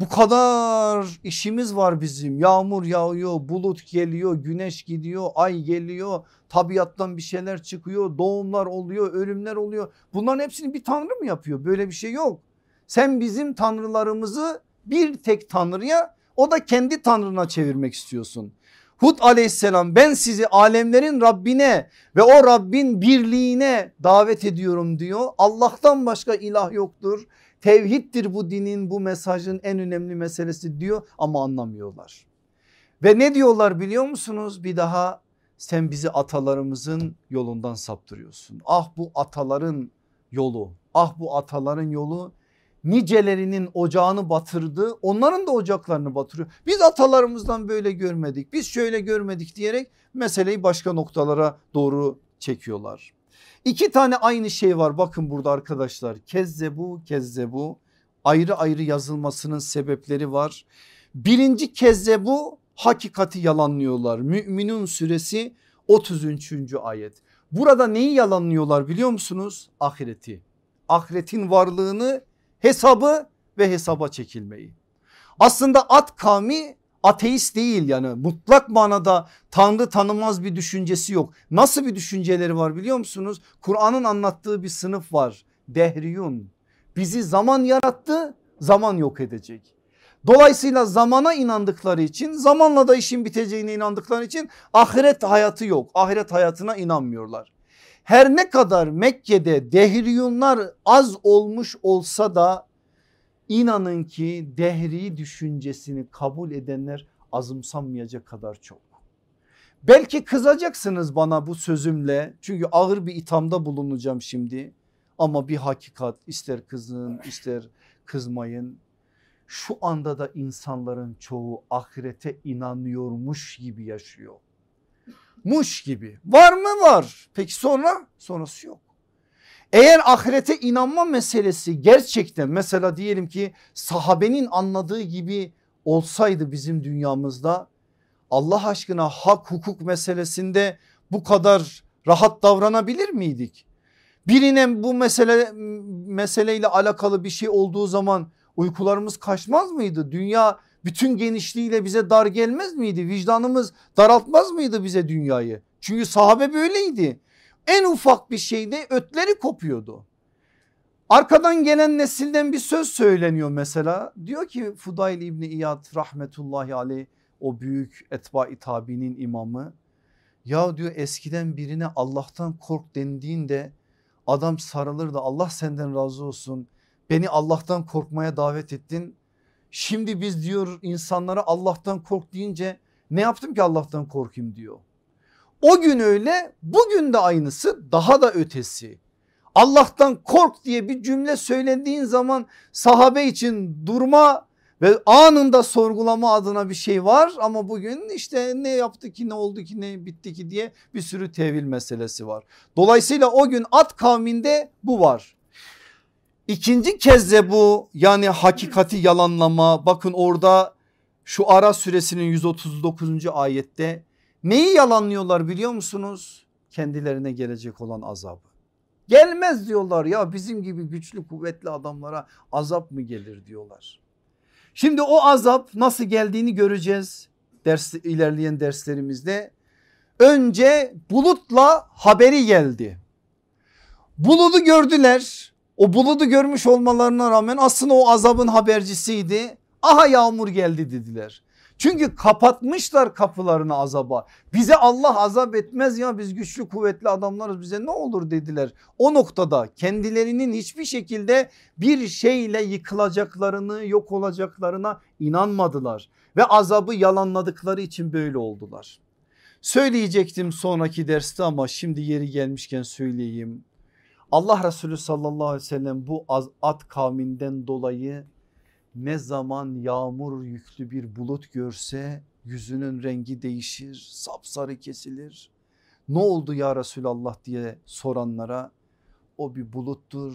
Bu kadar işimiz var bizim yağmur yağıyor bulut geliyor güneş gidiyor ay geliyor tabiattan bir şeyler çıkıyor doğumlar oluyor ölümler oluyor bunların hepsini bir tanrı mı yapıyor böyle bir şey yok. Sen bizim tanrılarımızı bir tek tanrıya o da kendi tanrına çevirmek istiyorsun. Hud aleyhisselam ben sizi alemlerin Rabbine ve o Rabbin birliğine davet ediyorum diyor. Allah'tan başka ilah yoktur. Tevhiddir bu dinin bu mesajın en önemli meselesi diyor ama anlamıyorlar. Ve ne diyorlar biliyor musunuz bir daha sen bizi atalarımızın yolundan saptırıyorsun. Ah bu ataların yolu ah bu ataların yolu nicelerinin ocağını batırdı onların da ocaklarını batırıyor. Biz atalarımızdan böyle görmedik biz şöyle görmedik diyerek meseleyi başka noktalara doğru çekiyorlar. İki tane aynı şey var bakın burada arkadaşlar kezzebu kezzebu ayrı ayrı yazılmasının sebepleri var. Birinci kezzebu hakikati yalanlıyorlar Müminun suresi 33. ayet. Burada neyi yalanlıyorlar biliyor musunuz? Ahireti. Ahiretin varlığını hesabı ve hesaba çekilmeyi. Aslında at kavmi ateist değil yani mutlak manada tanrı tanımaz bir düşüncesi yok. Nasıl bir düşünceleri var biliyor musunuz? Kur'an'ın anlattığı bir sınıf var. Dehriyun. Bizi zaman yarattı zaman yok edecek. Dolayısıyla zamana inandıkları için zamanla da işin biteceğine inandıkları için ahiret hayatı yok. Ahiret hayatına inanmıyorlar. Her ne kadar Mekke'de dehriyunlar az olmuş olsa da inanın ki dehri düşüncesini kabul edenler azımsanmayacak kadar çok. Belki kızacaksınız bana bu sözümle çünkü ağır bir ithamda bulunacağım şimdi. Ama bir hakikat ister kızın ister kızmayın. Şu anda da insanların çoğu ahirete inanıyormuş gibi yaşıyor muş gibi. Var mı? Var. Peki sonra? Sonrası yok. Eğer ahirete inanma meselesi gerçekten mesela diyelim ki sahabenin anladığı gibi olsaydı bizim dünyamızda Allah aşkına hak hukuk meselesinde bu kadar rahat davranabilir miydik? Birine bu mesele meseleyle alakalı bir şey olduğu zaman uykularımız kaçmaz mıydı? Dünya bütün genişliğiyle bize dar gelmez miydi? Vicdanımız daraltmaz mıydı bize dünyayı? Çünkü sahabe böyleydi. En ufak bir şeyde ötleri kopuyordu. Arkadan gelen nesilden bir söz söyleniyor mesela. Diyor ki Fudayl İbni İyad rahmetullahi aleyh o büyük etba-i tabinin imamı. Ya diyor eskiden birine Allah'tan kork dendiğinde adam sarılır da Allah senden razı olsun. Beni Allah'tan korkmaya davet ettin. Şimdi biz diyor insanlara Allah'tan kork deyince ne yaptım ki Allah'tan korkayım diyor. O gün öyle bugün de aynısı daha da ötesi. Allah'tan kork diye bir cümle söylendiğin zaman sahabe için durma ve anında sorgulama adına bir şey var ama bugün işte ne yaptı ki ne oldu ki ne bitti ki diye bir sürü tevil meselesi var. Dolayısıyla o gün at kavminde bu var. İkinci kez de bu yani hakikati yalanlama bakın orada şu ara süresinin 139. ayette neyi yalanlıyorlar biliyor musunuz? Kendilerine gelecek olan azabı. Gelmez diyorlar ya bizim gibi güçlü kuvvetli adamlara azap mı gelir diyorlar. Şimdi o azap nasıl geldiğini göreceğiz ders, ilerleyen derslerimizde. Önce bulutla haberi geldi. Buludu gördüler. O buludu görmüş olmalarına rağmen aslında o azabın habercisiydi. Aha yağmur geldi dediler. Çünkü kapatmışlar kapılarını azaba. Bize Allah azap etmez ya biz güçlü kuvvetli adamlarız bize ne olur dediler. O noktada kendilerinin hiçbir şekilde bir şeyle yıkılacaklarını yok olacaklarına inanmadılar. Ve azabı yalanladıkları için böyle oldular. Söyleyecektim sonraki derste ama şimdi yeri gelmişken söyleyeyim. Allah Resulü sallallahu aleyhi ve sellem bu at kavminden dolayı ne zaman yağmur yüklü bir bulut görse yüzünün rengi değişir sapsarı kesilir. Ne oldu ya Resulallah diye soranlara o bir buluttur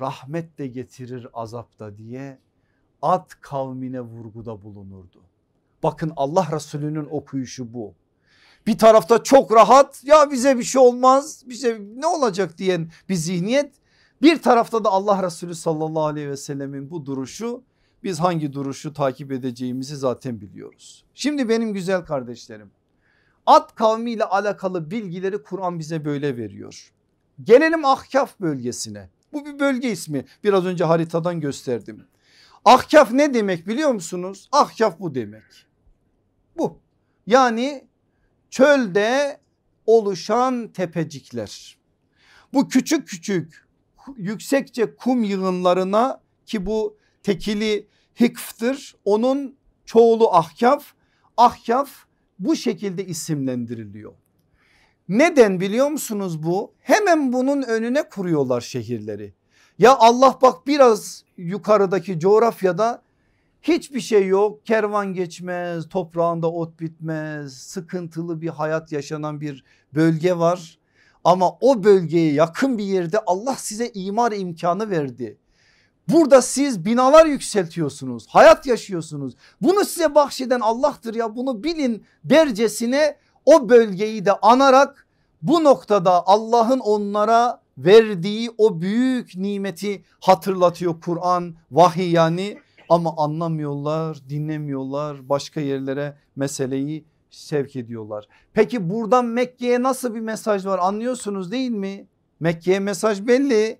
rahmet de getirir azap da diye at kavmine vurguda bulunurdu. Bakın Allah Resulü'nün okuyuşu bu. Bir tarafta çok rahat ya bize bir şey olmaz bize ne olacak diyen bir zihniyet bir tarafta da Allah Resulü sallallahu aleyhi ve sellemin bu duruşu biz hangi duruşu takip edeceğimizi zaten biliyoruz. Şimdi benim güzel kardeşlerim At kavmiyle alakalı bilgileri Kur'an bize böyle veriyor. Gelelim Ahkaf bölgesine. Bu bir bölge ismi biraz önce haritadan gösterdim. Ahkaf ne demek biliyor musunuz? Ahkaf bu demek. Bu yani çölde oluşan tepecikler. Bu küçük küçük yüksekçe kum yığınlarına ki bu tekili hikftır onun çoğulu ahkaf. Ahkaf bu şekilde isimlendiriliyor. Neden biliyor musunuz bu? Hemen bunun önüne kuruyorlar şehirleri. Ya Allah bak biraz yukarıdaki coğrafyada hiçbir şey yok. Kervan geçmez, toprağında ot bitmez, sıkıntılı bir hayat yaşanan bir bölge var. Ama o bölgeye yakın bir yerde Allah size imar imkanı verdi. Burada siz binalar yükseltiyorsunuz, hayat yaşıyorsunuz. Bunu size bahşeden Allah'tır ya bunu bilin dercesine o bölgeyi de anarak bu noktada Allah'ın onlara verdiği o büyük nimeti hatırlatıyor Kur'an vahiy yani ama anlamıyorlar dinlemiyorlar başka yerlere meseleyi sevk ediyorlar. Peki buradan Mekke'ye nasıl bir mesaj var anlıyorsunuz değil mi? Mekke'ye mesaj belli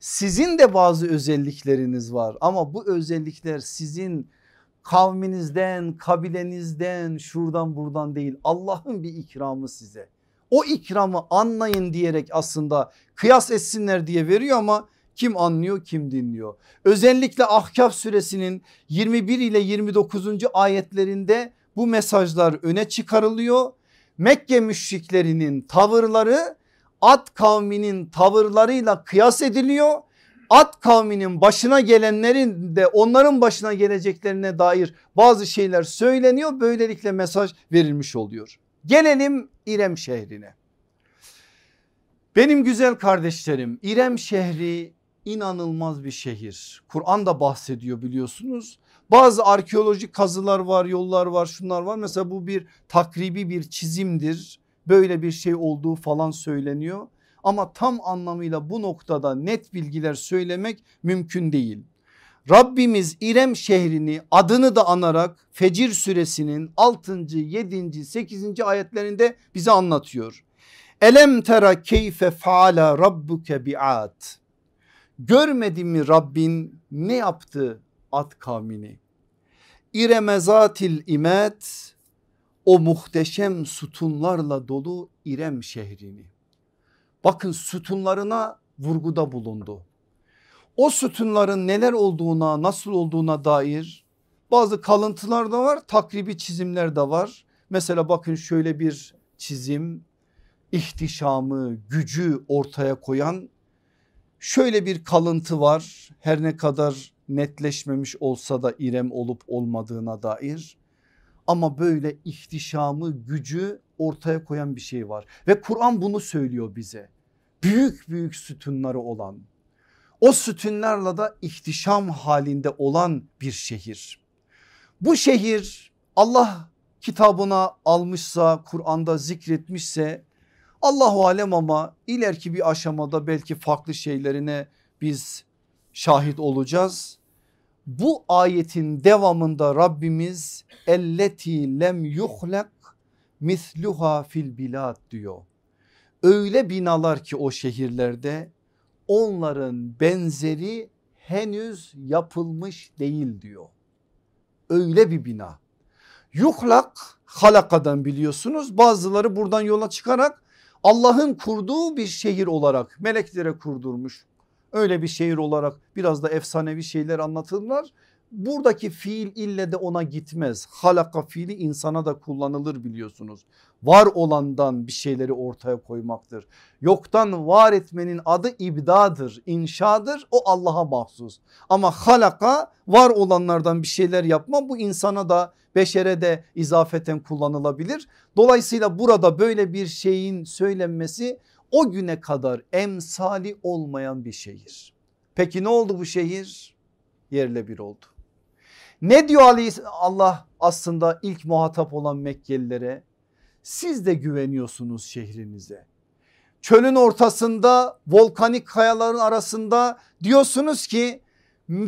sizin de bazı özellikleriniz var ama bu özellikler sizin kavminizden, kabilenizden, şuradan buradan değil Allah'ın bir ikramı size. O ikramı anlayın diyerek aslında kıyas etsinler diye veriyor ama kim anlıyor kim dinliyor. Özellikle Ahkaf suresinin 21 ile 29. ayetlerinde bu mesajlar öne çıkarılıyor. Mekke müşriklerinin tavırları At kavminin tavırlarıyla kıyas ediliyor. At kavminin başına gelenlerin de onların başına geleceklerine dair bazı şeyler söyleniyor. Böylelikle mesaj verilmiş oluyor. Gelelim İrem şehrine. Benim güzel kardeşlerim İrem şehri inanılmaz bir şehir. Kur'an da bahsediyor biliyorsunuz. Bazı arkeolojik kazılar var yollar var şunlar var. Mesela bu bir takribi bir çizimdir böyle bir şey olduğu falan söyleniyor. Ama tam anlamıyla bu noktada net bilgiler söylemek mümkün değil. Rabbimiz İrem şehrini adını da anarak Fecir suresinin 6. 7. 8. ayetlerinde bize anlatıyor. Elem tera keyfe faala rabbuke bi'ad. Görmedi mi Rabbin ne yaptı at kavmini? İremezatil imet o muhteşem sütunlarla dolu İrem şehrini. Bakın sütunlarına vurguda bulundu. O sütunların neler olduğuna nasıl olduğuna dair bazı kalıntılar da var takribi çizimler de var. Mesela bakın şöyle bir çizim ihtişamı gücü ortaya koyan şöyle bir kalıntı var. Her ne kadar netleşmemiş olsa da İrem olup olmadığına dair. Ama böyle ihtişamı gücü ortaya koyan bir şey var. Ve Kur'an bunu söylüyor bize. Büyük büyük sütunları olan. O sütunlarla da ihtişam halinde olan bir şehir. Bu şehir Allah kitabına almışsa Kur'an'da zikretmişse Allahu alem ama ileriki bir aşamada belki farklı şeylerine biz şahit olacağız. Bu ayetin devamında Rabbimiz elleti lem yuhlak misluha fil bilad diyor. Öyle binalar ki o şehirlerde onların benzeri henüz yapılmış değil diyor. Öyle bir bina. Yuhlak halakadan biliyorsunuz bazıları buradan yola çıkarak Allah'ın kurduğu bir şehir olarak meleklere kurdurmuş. Öyle bir şehir olarak biraz da efsanevi şeyler anlatırlar. Buradaki fiil ille de ona gitmez. Halaka fiili insana da kullanılır biliyorsunuz. Var olandan bir şeyleri ortaya koymaktır. Yoktan var etmenin adı ibdadır, inşadır. O Allah'a mahsus. Ama halaka var olanlardan bir şeyler yapma bu insana da beşere de izafeten kullanılabilir. Dolayısıyla burada böyle bir şeyin söylenmesi o güne kadar emsali olmayan bir şehir. Peki ne oldu bu şehir? Yerle bir oldu. Ne diyor Ali Allah aslında ilk muhatap olan Mekkelilere? Siz de güveniyorsunuz şehrinize. Çölün ortasında volkanik kayaların arasında diyorsunuz ki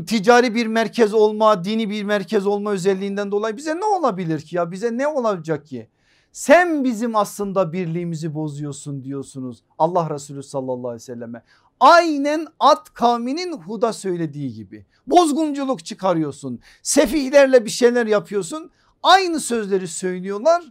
ticari bir merkez olma dini bir merkez olma özelliğinden dolayı bize ne olabilir ki ya bize ne olacak ki? Sen bizim aslında birliğimizi bozuyorsun diyorsunuz Allah Resulü sallallahu aleyhi ve selleme. Aynen at kavminin Hud'a söylediği gibi bozgunculuk çıkarıyorsun sefihlerle bir şeyler yapıyorsun aynı sözleri söylüyorlar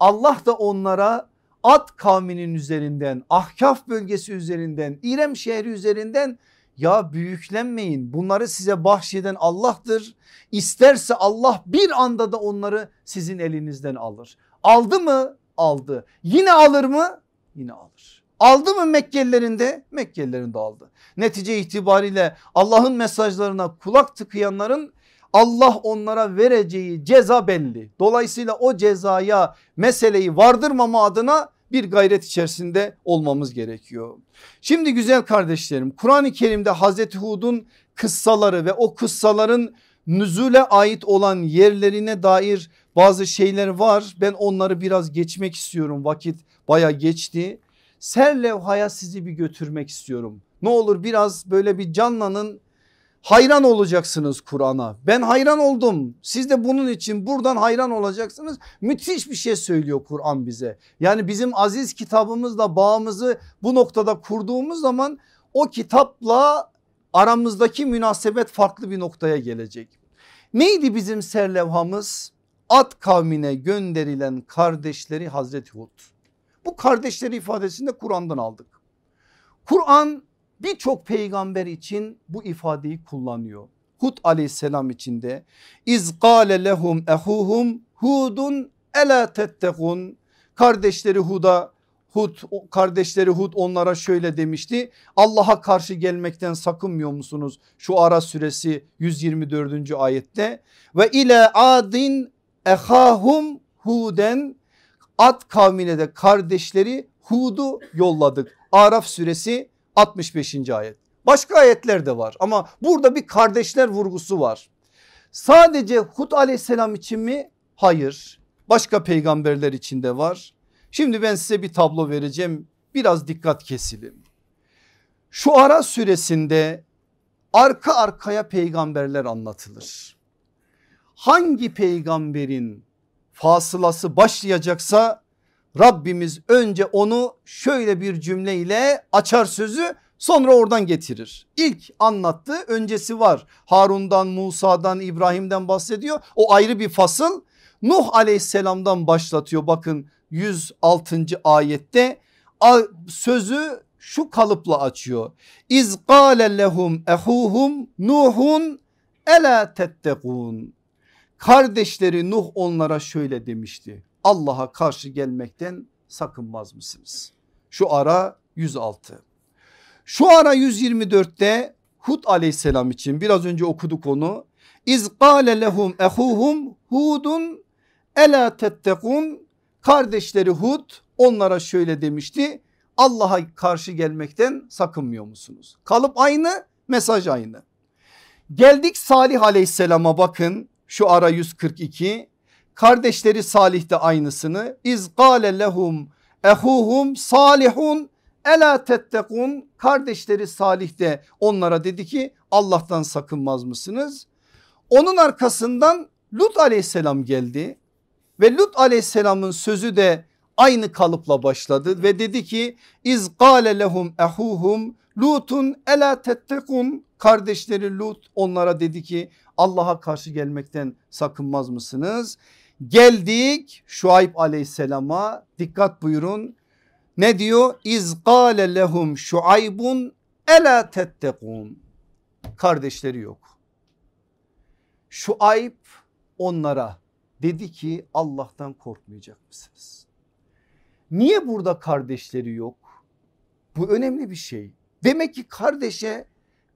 Allah da onlara at kavminin üzerinden Ahkaf bölgesi üzerinden İrem şehri üzerinden ya büyüklenmeyin bunları size bahşeden Allah'tır. İsterse Allah bir anda da onları sizin elinizden alır. Aldı mı? Aldı. Yine alır mı? Yine alır. Aldı mı Mekkelilerinde? Mekkelilerinde aldı. Netice itibariyle Allah'ın mesajlarına kulak tıkayanların Allah onlara vereceği ceza belli. Dolayısıyla o cezaya meseleyi vardırmama adına bir gayret içerisinde olmamız gerekiyor. Şimdi güzel kardeşlerim Kur'an-ı Kerim'de Hazreti Hud'un kıssaları ve o kıssaların nüzule ait olan yerlerine dair bazı şeyler var. Ben onları biraz geçmek istiyorum vakit baya geçti. Ser levhaya sizi bir götürmek istiyorum. Ne olur biraz böyle bir canlanın hayran olacaksınız Kur'an'a. Ben hayran oldum. Siz de bunun için buradan hayran olacaksınız. Müthiş bir şey söylüyor Kur'an bize. Yani bizim aziz kitabımızla bağımızı bu noktada kurduğumuz zaman o kitapla aramızdaki münasebet farklı bir noktaya gelecek. Neydi bizim serlevhamız? At kavmine gönderilen kardeşleri Hazreti Hud. Bu kardeşleri ifadesini de Kur'an'dan aldık. Kur'an birçok peygamber için bu ifadeyi kullanıyor. Hud aleyhisselam içinde iz gale lehum ehuhum hudun ela tettekun kardeşleri Hud'a Hud kardeşleri Hud onlara şöyle demişti Allah'a karşı gelmekten sakınmıyor musunuz şu ara süresi 124. ayette ve ile adin ehahum huden Ad kavmine de kardeşleri Hud'u yolladık Araf suresi 65. ayet. Başka ayetler de var ama burada bir kardeşler vurgusu var. Sadece Hud aleyhisselam için mi? Hayır. Başka peygamberler için de var. Şimdi ben size bir tablo vereceğim. Biraz dikkat kesilin. Şu ara süresinde arka arkaya peygamberler anlatılır. Hangi peygamberin fasılası başlayacaksa Rabbimiz önce onu şöyle bir cümleyle açar sözü sonra oradan getirir. İlk anlattığı öncesi var. Harun'dan, Musa'dan, İbrahim'den bahsediyor. O ayrı bir fasıl. Nuh aleyhisselamdan başlatıyor bakın 106. ayette sözü şu kalıpla açıyor. İz gâle lehum ehuhum Nuhun ela tettekûn. Kardeşleri Nuh onlara şöyle demişti. Allah'a karşı gelmekten sakınmaz mısınız? Şu ara 106. Şu ara 124'te Hud aleyhisselam için biraz önce okuduk onu. İz gâle lehum ehuhum Hudun ela tettekun. Kardeşleri Hud onlara şöyle demişti. Allah'a karşı gelmekten sakınmıyor musunuz? Kalıp aynı mesaj aynı. Geldik Salih aleyhisselama bakın şu ara 142 kardeşleri Salih de aynısını iz gale lehum ehuhum salihun ela tettekun kardeşleri Salih de onlara dedi ki Allah'tan sakınmaz mısınız? Onun arkasından Lut aleyhisselam geldi ve Lut aleyhisselamın sözü de aynı kalıpla başladı ve dedi ki iz gale lehum ehuhum Lutun ela tettekun kardeşleri Lut onlara dedi ki Allah'a karşı gelmekten sakınmaz mısınız? Geldik Şuayb aleyhisselama dikkat buyurun ne diyor? İz gale lehum şuaybun ela tettekun kardeşleri yok. Şuayb onlara dedi ki Allah'tan korkmayacak mısınız? Niye burada kardeşleri yok? Bu önemli bir şey. Demek ki kardeşe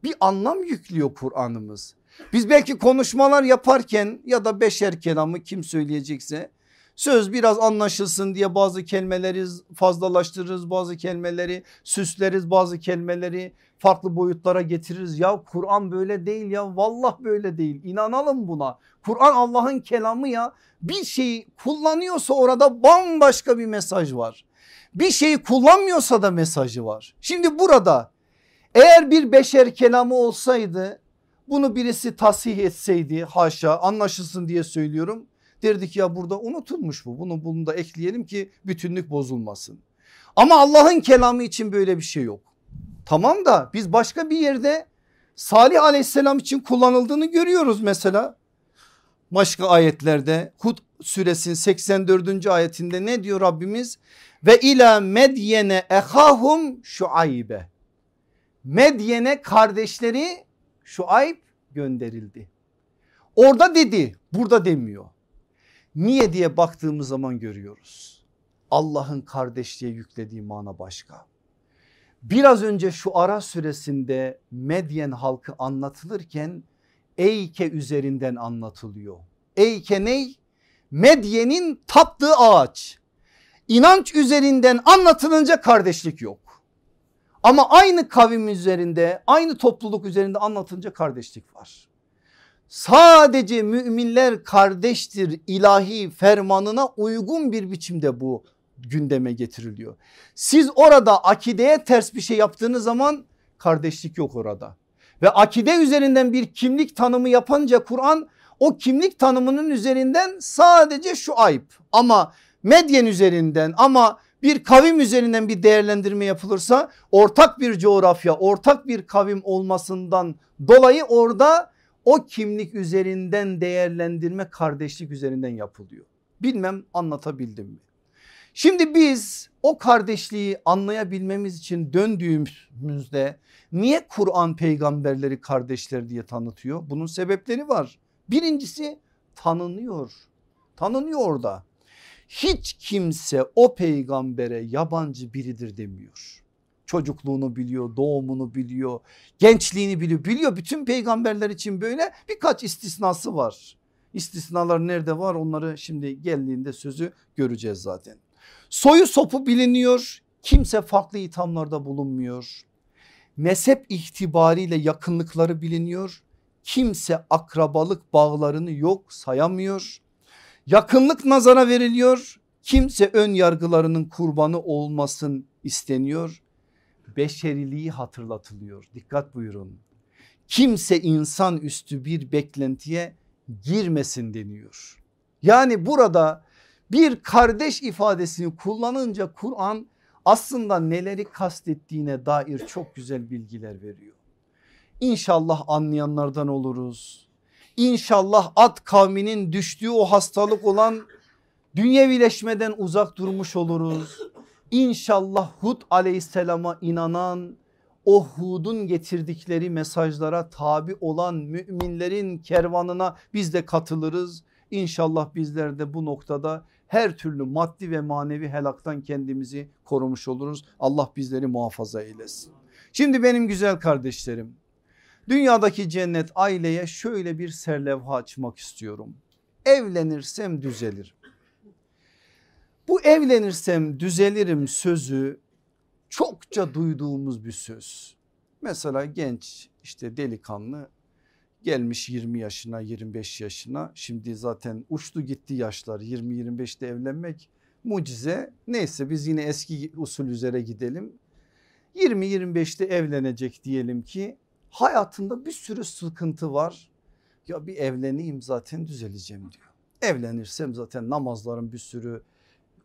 bir anlam yüklüyor Kur'an'ımız. Biz belki konuşmalar yaparken ya da beşer kelamı kim söyleyecekse söz biraz anlaşılsın diye bazı kelimeleri fazlalaştırırız bazı kelimeleri süsleriz bazı kelimeleri farklı boyutlara getiririz. Ya Kur'an böyle değil ya vallah böyle değil inanalım buna. Kur'an Allah'ın kelamı ya bir şeyi kullanıyorsa orada bambaşka bir mesaj var. Bir şeyi kullanmıyorsa da mesajı var. Şimdi burada eğer bir beşer kelamı olsaydı bunu birisi tasih etseydi haşa anlaşılsın diye söylüyorum. Derdik ya burada unutulmuş bu bunu bunu da ekleyelim ki bütünlük bozulmasın. Ama Allah'ın kelamı için böyle bir şey yok. Tamam da biz başka bir yerde Salih aleyhisselam için kullanıldığını görüyoruz mesela. Başka ayetlerde Hud suresinin 84. ayetinde ne diyor Rabbimiz? Ve ila medyene ehahum şuaybe. Medyen'e kardeşleri Şuayb gönderildi. Orada dedi burada demiyor. Niye diye baktığımız zaman görüyoruz. Allah'ın kardeşliğe yüklediği mana başka. Biraz önce şu ara süresinde Medyen halkı anlatılırken Eyke üzerinden anlatılıyor. Eyke ney? Medyen'in taptığı ağaç. İnanç üzerinden anlatılınca kardeşlik yok. Ama aynı kavim üzerinde aynı topluluk üzerinde anlatınca kardeşlik var. Sadece müminler kardeştir ilahi fermanına uygun bir biçimde bu gündeme getiriliyor. Siz orada akideye ters bir şey yaptığınız zaman kardeşlik yok orada. Ve akide üzerinden bir kimlik tanımı yapınca Kur'an o kimlik tanımının üzerinden sadece şu ayıp ama medyen üzerinden ama bir kavim üzerinden bir değerlendirme yapılırsa ortak bir coğrafya ortak bir kavim olmasından dolayı orada o kimlik üzerinden değerlendirme kardeşlik üzerinden yapılıyor. Bilmem anlatabildim mi? Şimdi biz o kardeşliği anlayabilmemiz için döndüğümüzde niye Kur'an peygamberleri kardeşler diye tanıtıyor? Bunun sebepleri var. Birincisi tanınıyor. Tanınıyor orada hiç kimse o peygambere yabancı biridir demiyor. Çocukluğunu biliyor, doğumunu biliyor, gençliğini biliyor. Biliyor bütün peygamberler için böyle birkaç istisnası var. İstisnalar nerede var onları şimdi geldiğinde sözü göreceğiz zaten. Soyu sopu biliniyor. Kimse farklı ithamlarda bulunmuyor. Mezhep itibariyle yakınlıkları biliniyor. Kimse akrabalık bağlarını yok sayamıyor. Yakınlık nazara veriliyor. Kimse ön yargılarının kurbanı olmasın isteniyor. Beşeriliği hatırlatılıyor. Dikkat buyurun. Kimse insan üstü bir beklentiye girmesin deniyor. Yani burada bir kardeş ifadesini kullanınca Kur'an aslında neleri kastettiğine dair çok güzel bilgiler veriyor. İnşallah anlayanlardan oluruz. İnşallah at kavminin düştüğü o hastalık olan dünyevileşmeden uzak durmuş oluruz. İnşallah Hud aleyhisselama inanan o Hud'un getirdikleri mesajlara tabi olan müminlerin kervanına biz de katılırız. İnşallah bizler de bu noktada her türlü maddi ve manevi helaktan kendimizi korumuş oluruz. Allah bizleri muhafaza eylesin. Şimdi benim güzel kardeşlerim dünyadaki cennet aileye şöyle bir serlevha açmak istiyorum. Evlenirsem düzelirim. Bu evlenirsem düzelirim sözü çokça duyduğumuz bir söz. Mesela genç işte delikanlı gelmiş 20 yaşına 25 yaşına şimdi zaten uçtu gitti yaşlar 20-25'te evlenmek mucize neyse biz yine eski usul üzere gidelim 20-25'te evlenecek diyelim ki hayatında bir sürü sıkıntı var ya bir evleneyim zaten düzeleceğim diyor evlenirsem zaten namazların bir sürü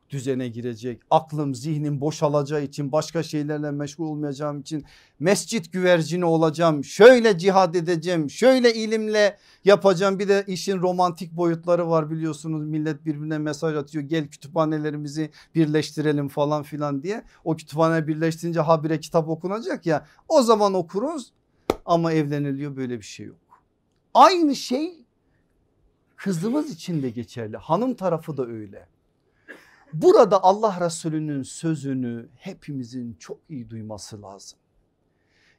düzene girecek. Aklım zihnim boşalacağı için başka şeylerle meşgul olmayacağım için mescit güvercini olacağım. Şöyle cihad edeceğim şöyle ilimle yapacağım. Bir de işin romantik boyutları var biliyorsunuz millet birbirine mesaj atıyor. Gel kütüphanelerimizi birleştirelim falan filan diye. O kütüphane birleştirince habire kitap okunacak ya o zaman okuruz ama evleniliyor böyle bir şey yok. Aynı şey kızımız için de geçerli hanım tarafı da öyle. Burada Allah Resulü'nün sözünü hepimizin çok iyi duyması lazım.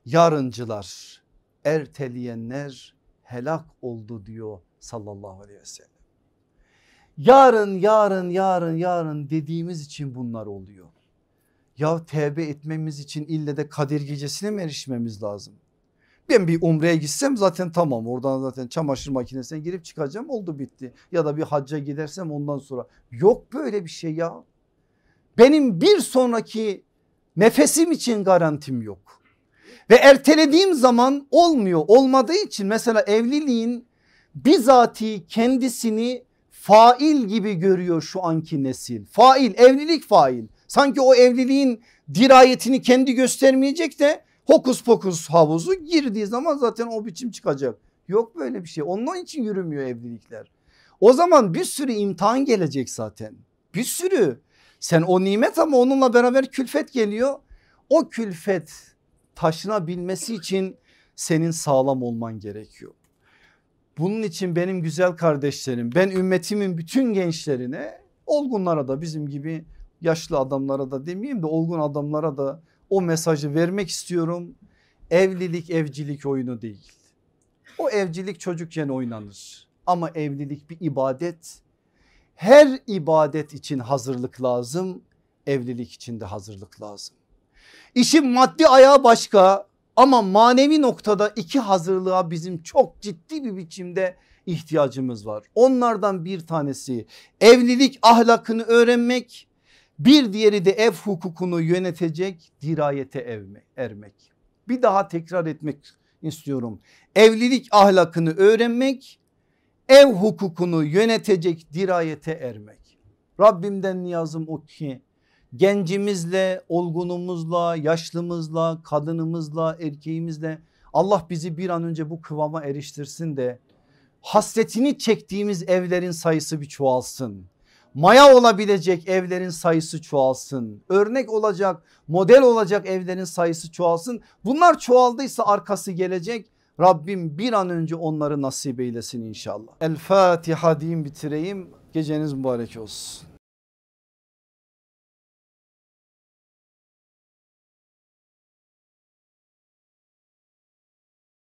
Yarıncılar, erteleyenler helak oldu diyor sallallahu aleyhi ve sellem. Yarın yarın yarın yarın dediğimiz için bunlar oluyor. Ya tevbe etmemiz için ille de Kadir gecesine mi erişmemiz lazım? Ben bir umreye gitsem zaten tamam oradan zaten çamaşır makinesine girip çıkacağım oldu bitti. Ya da bir hacca gidersem ondan sonra yok böyle bir şey ya. Benim bir sonraki nefesim için garantim yok. Ve ertelediğim zaman olmuyor olmadığı için mesela evliliğin bizatihi kendisini fail gibi görüyor şu anki nesil. Fail evlilik fail sanki o evliliğin dirayetini kendi göstermeyecek de hokus pokus havuzu girdiği zaman zaten o biçim çıkacak. Yok böyle bir şey onun için yürümüyor evlilikler. O zaman bir sürü imtihan gelecek zaten bir sürü sen o nimet ama onunla beraber külfet geliyor. O külfet taşınabilmesi için senin sağlam olman gerekiyor. Bunun için benim güzel kardeşlerim ben ümmetimin bütün gençlerine olgunlara da bizim gibi yaşlı adamlara da demeyeyim de olgun adamlara da o mesajı vermek istiyorum. Evlilik evcilik oyunu değil. O evcilik çocukken oynanır ama evlilik bir ibadet. Her ibadet için hazırlık lazım, evlilik için de hazırlık lazım. İşin maddi ayağı başka ama manevi noktada iki hazırlığa bizim çok ciddi bir biçimde ihtiyacımız var. Onlardan bir tanesi evlilik ahlakını öğrenmek bir diğeri de ev hukukunu yönetecek dirayete evme, ermek. Bir daha tekrar etmek istiyorum. Evlilik ahlakını öğrenmek, ev hukukunu yönetecek dirayete ermek. Rabbimden niyazım o ki gencimizle, olgunumuzla, yaşlımızla, kadınımızla, erkeğimizle Allah bizi bir an önce bu kıvama eriştirsin de hasretini çektiğimiz evlerin sayısı bir çoğalsın maya olabilecek evlerin sayısı çoğalsın. Örnek olacak model olacak evlerin sayısı çoğalsın. Bunlar çoğaldıysa arkası gelecek. Rabbim bir an önce onları nasip eylesin inşallah. El Fatiha diyeyim bitireyim. Geceniz mübarek olsun.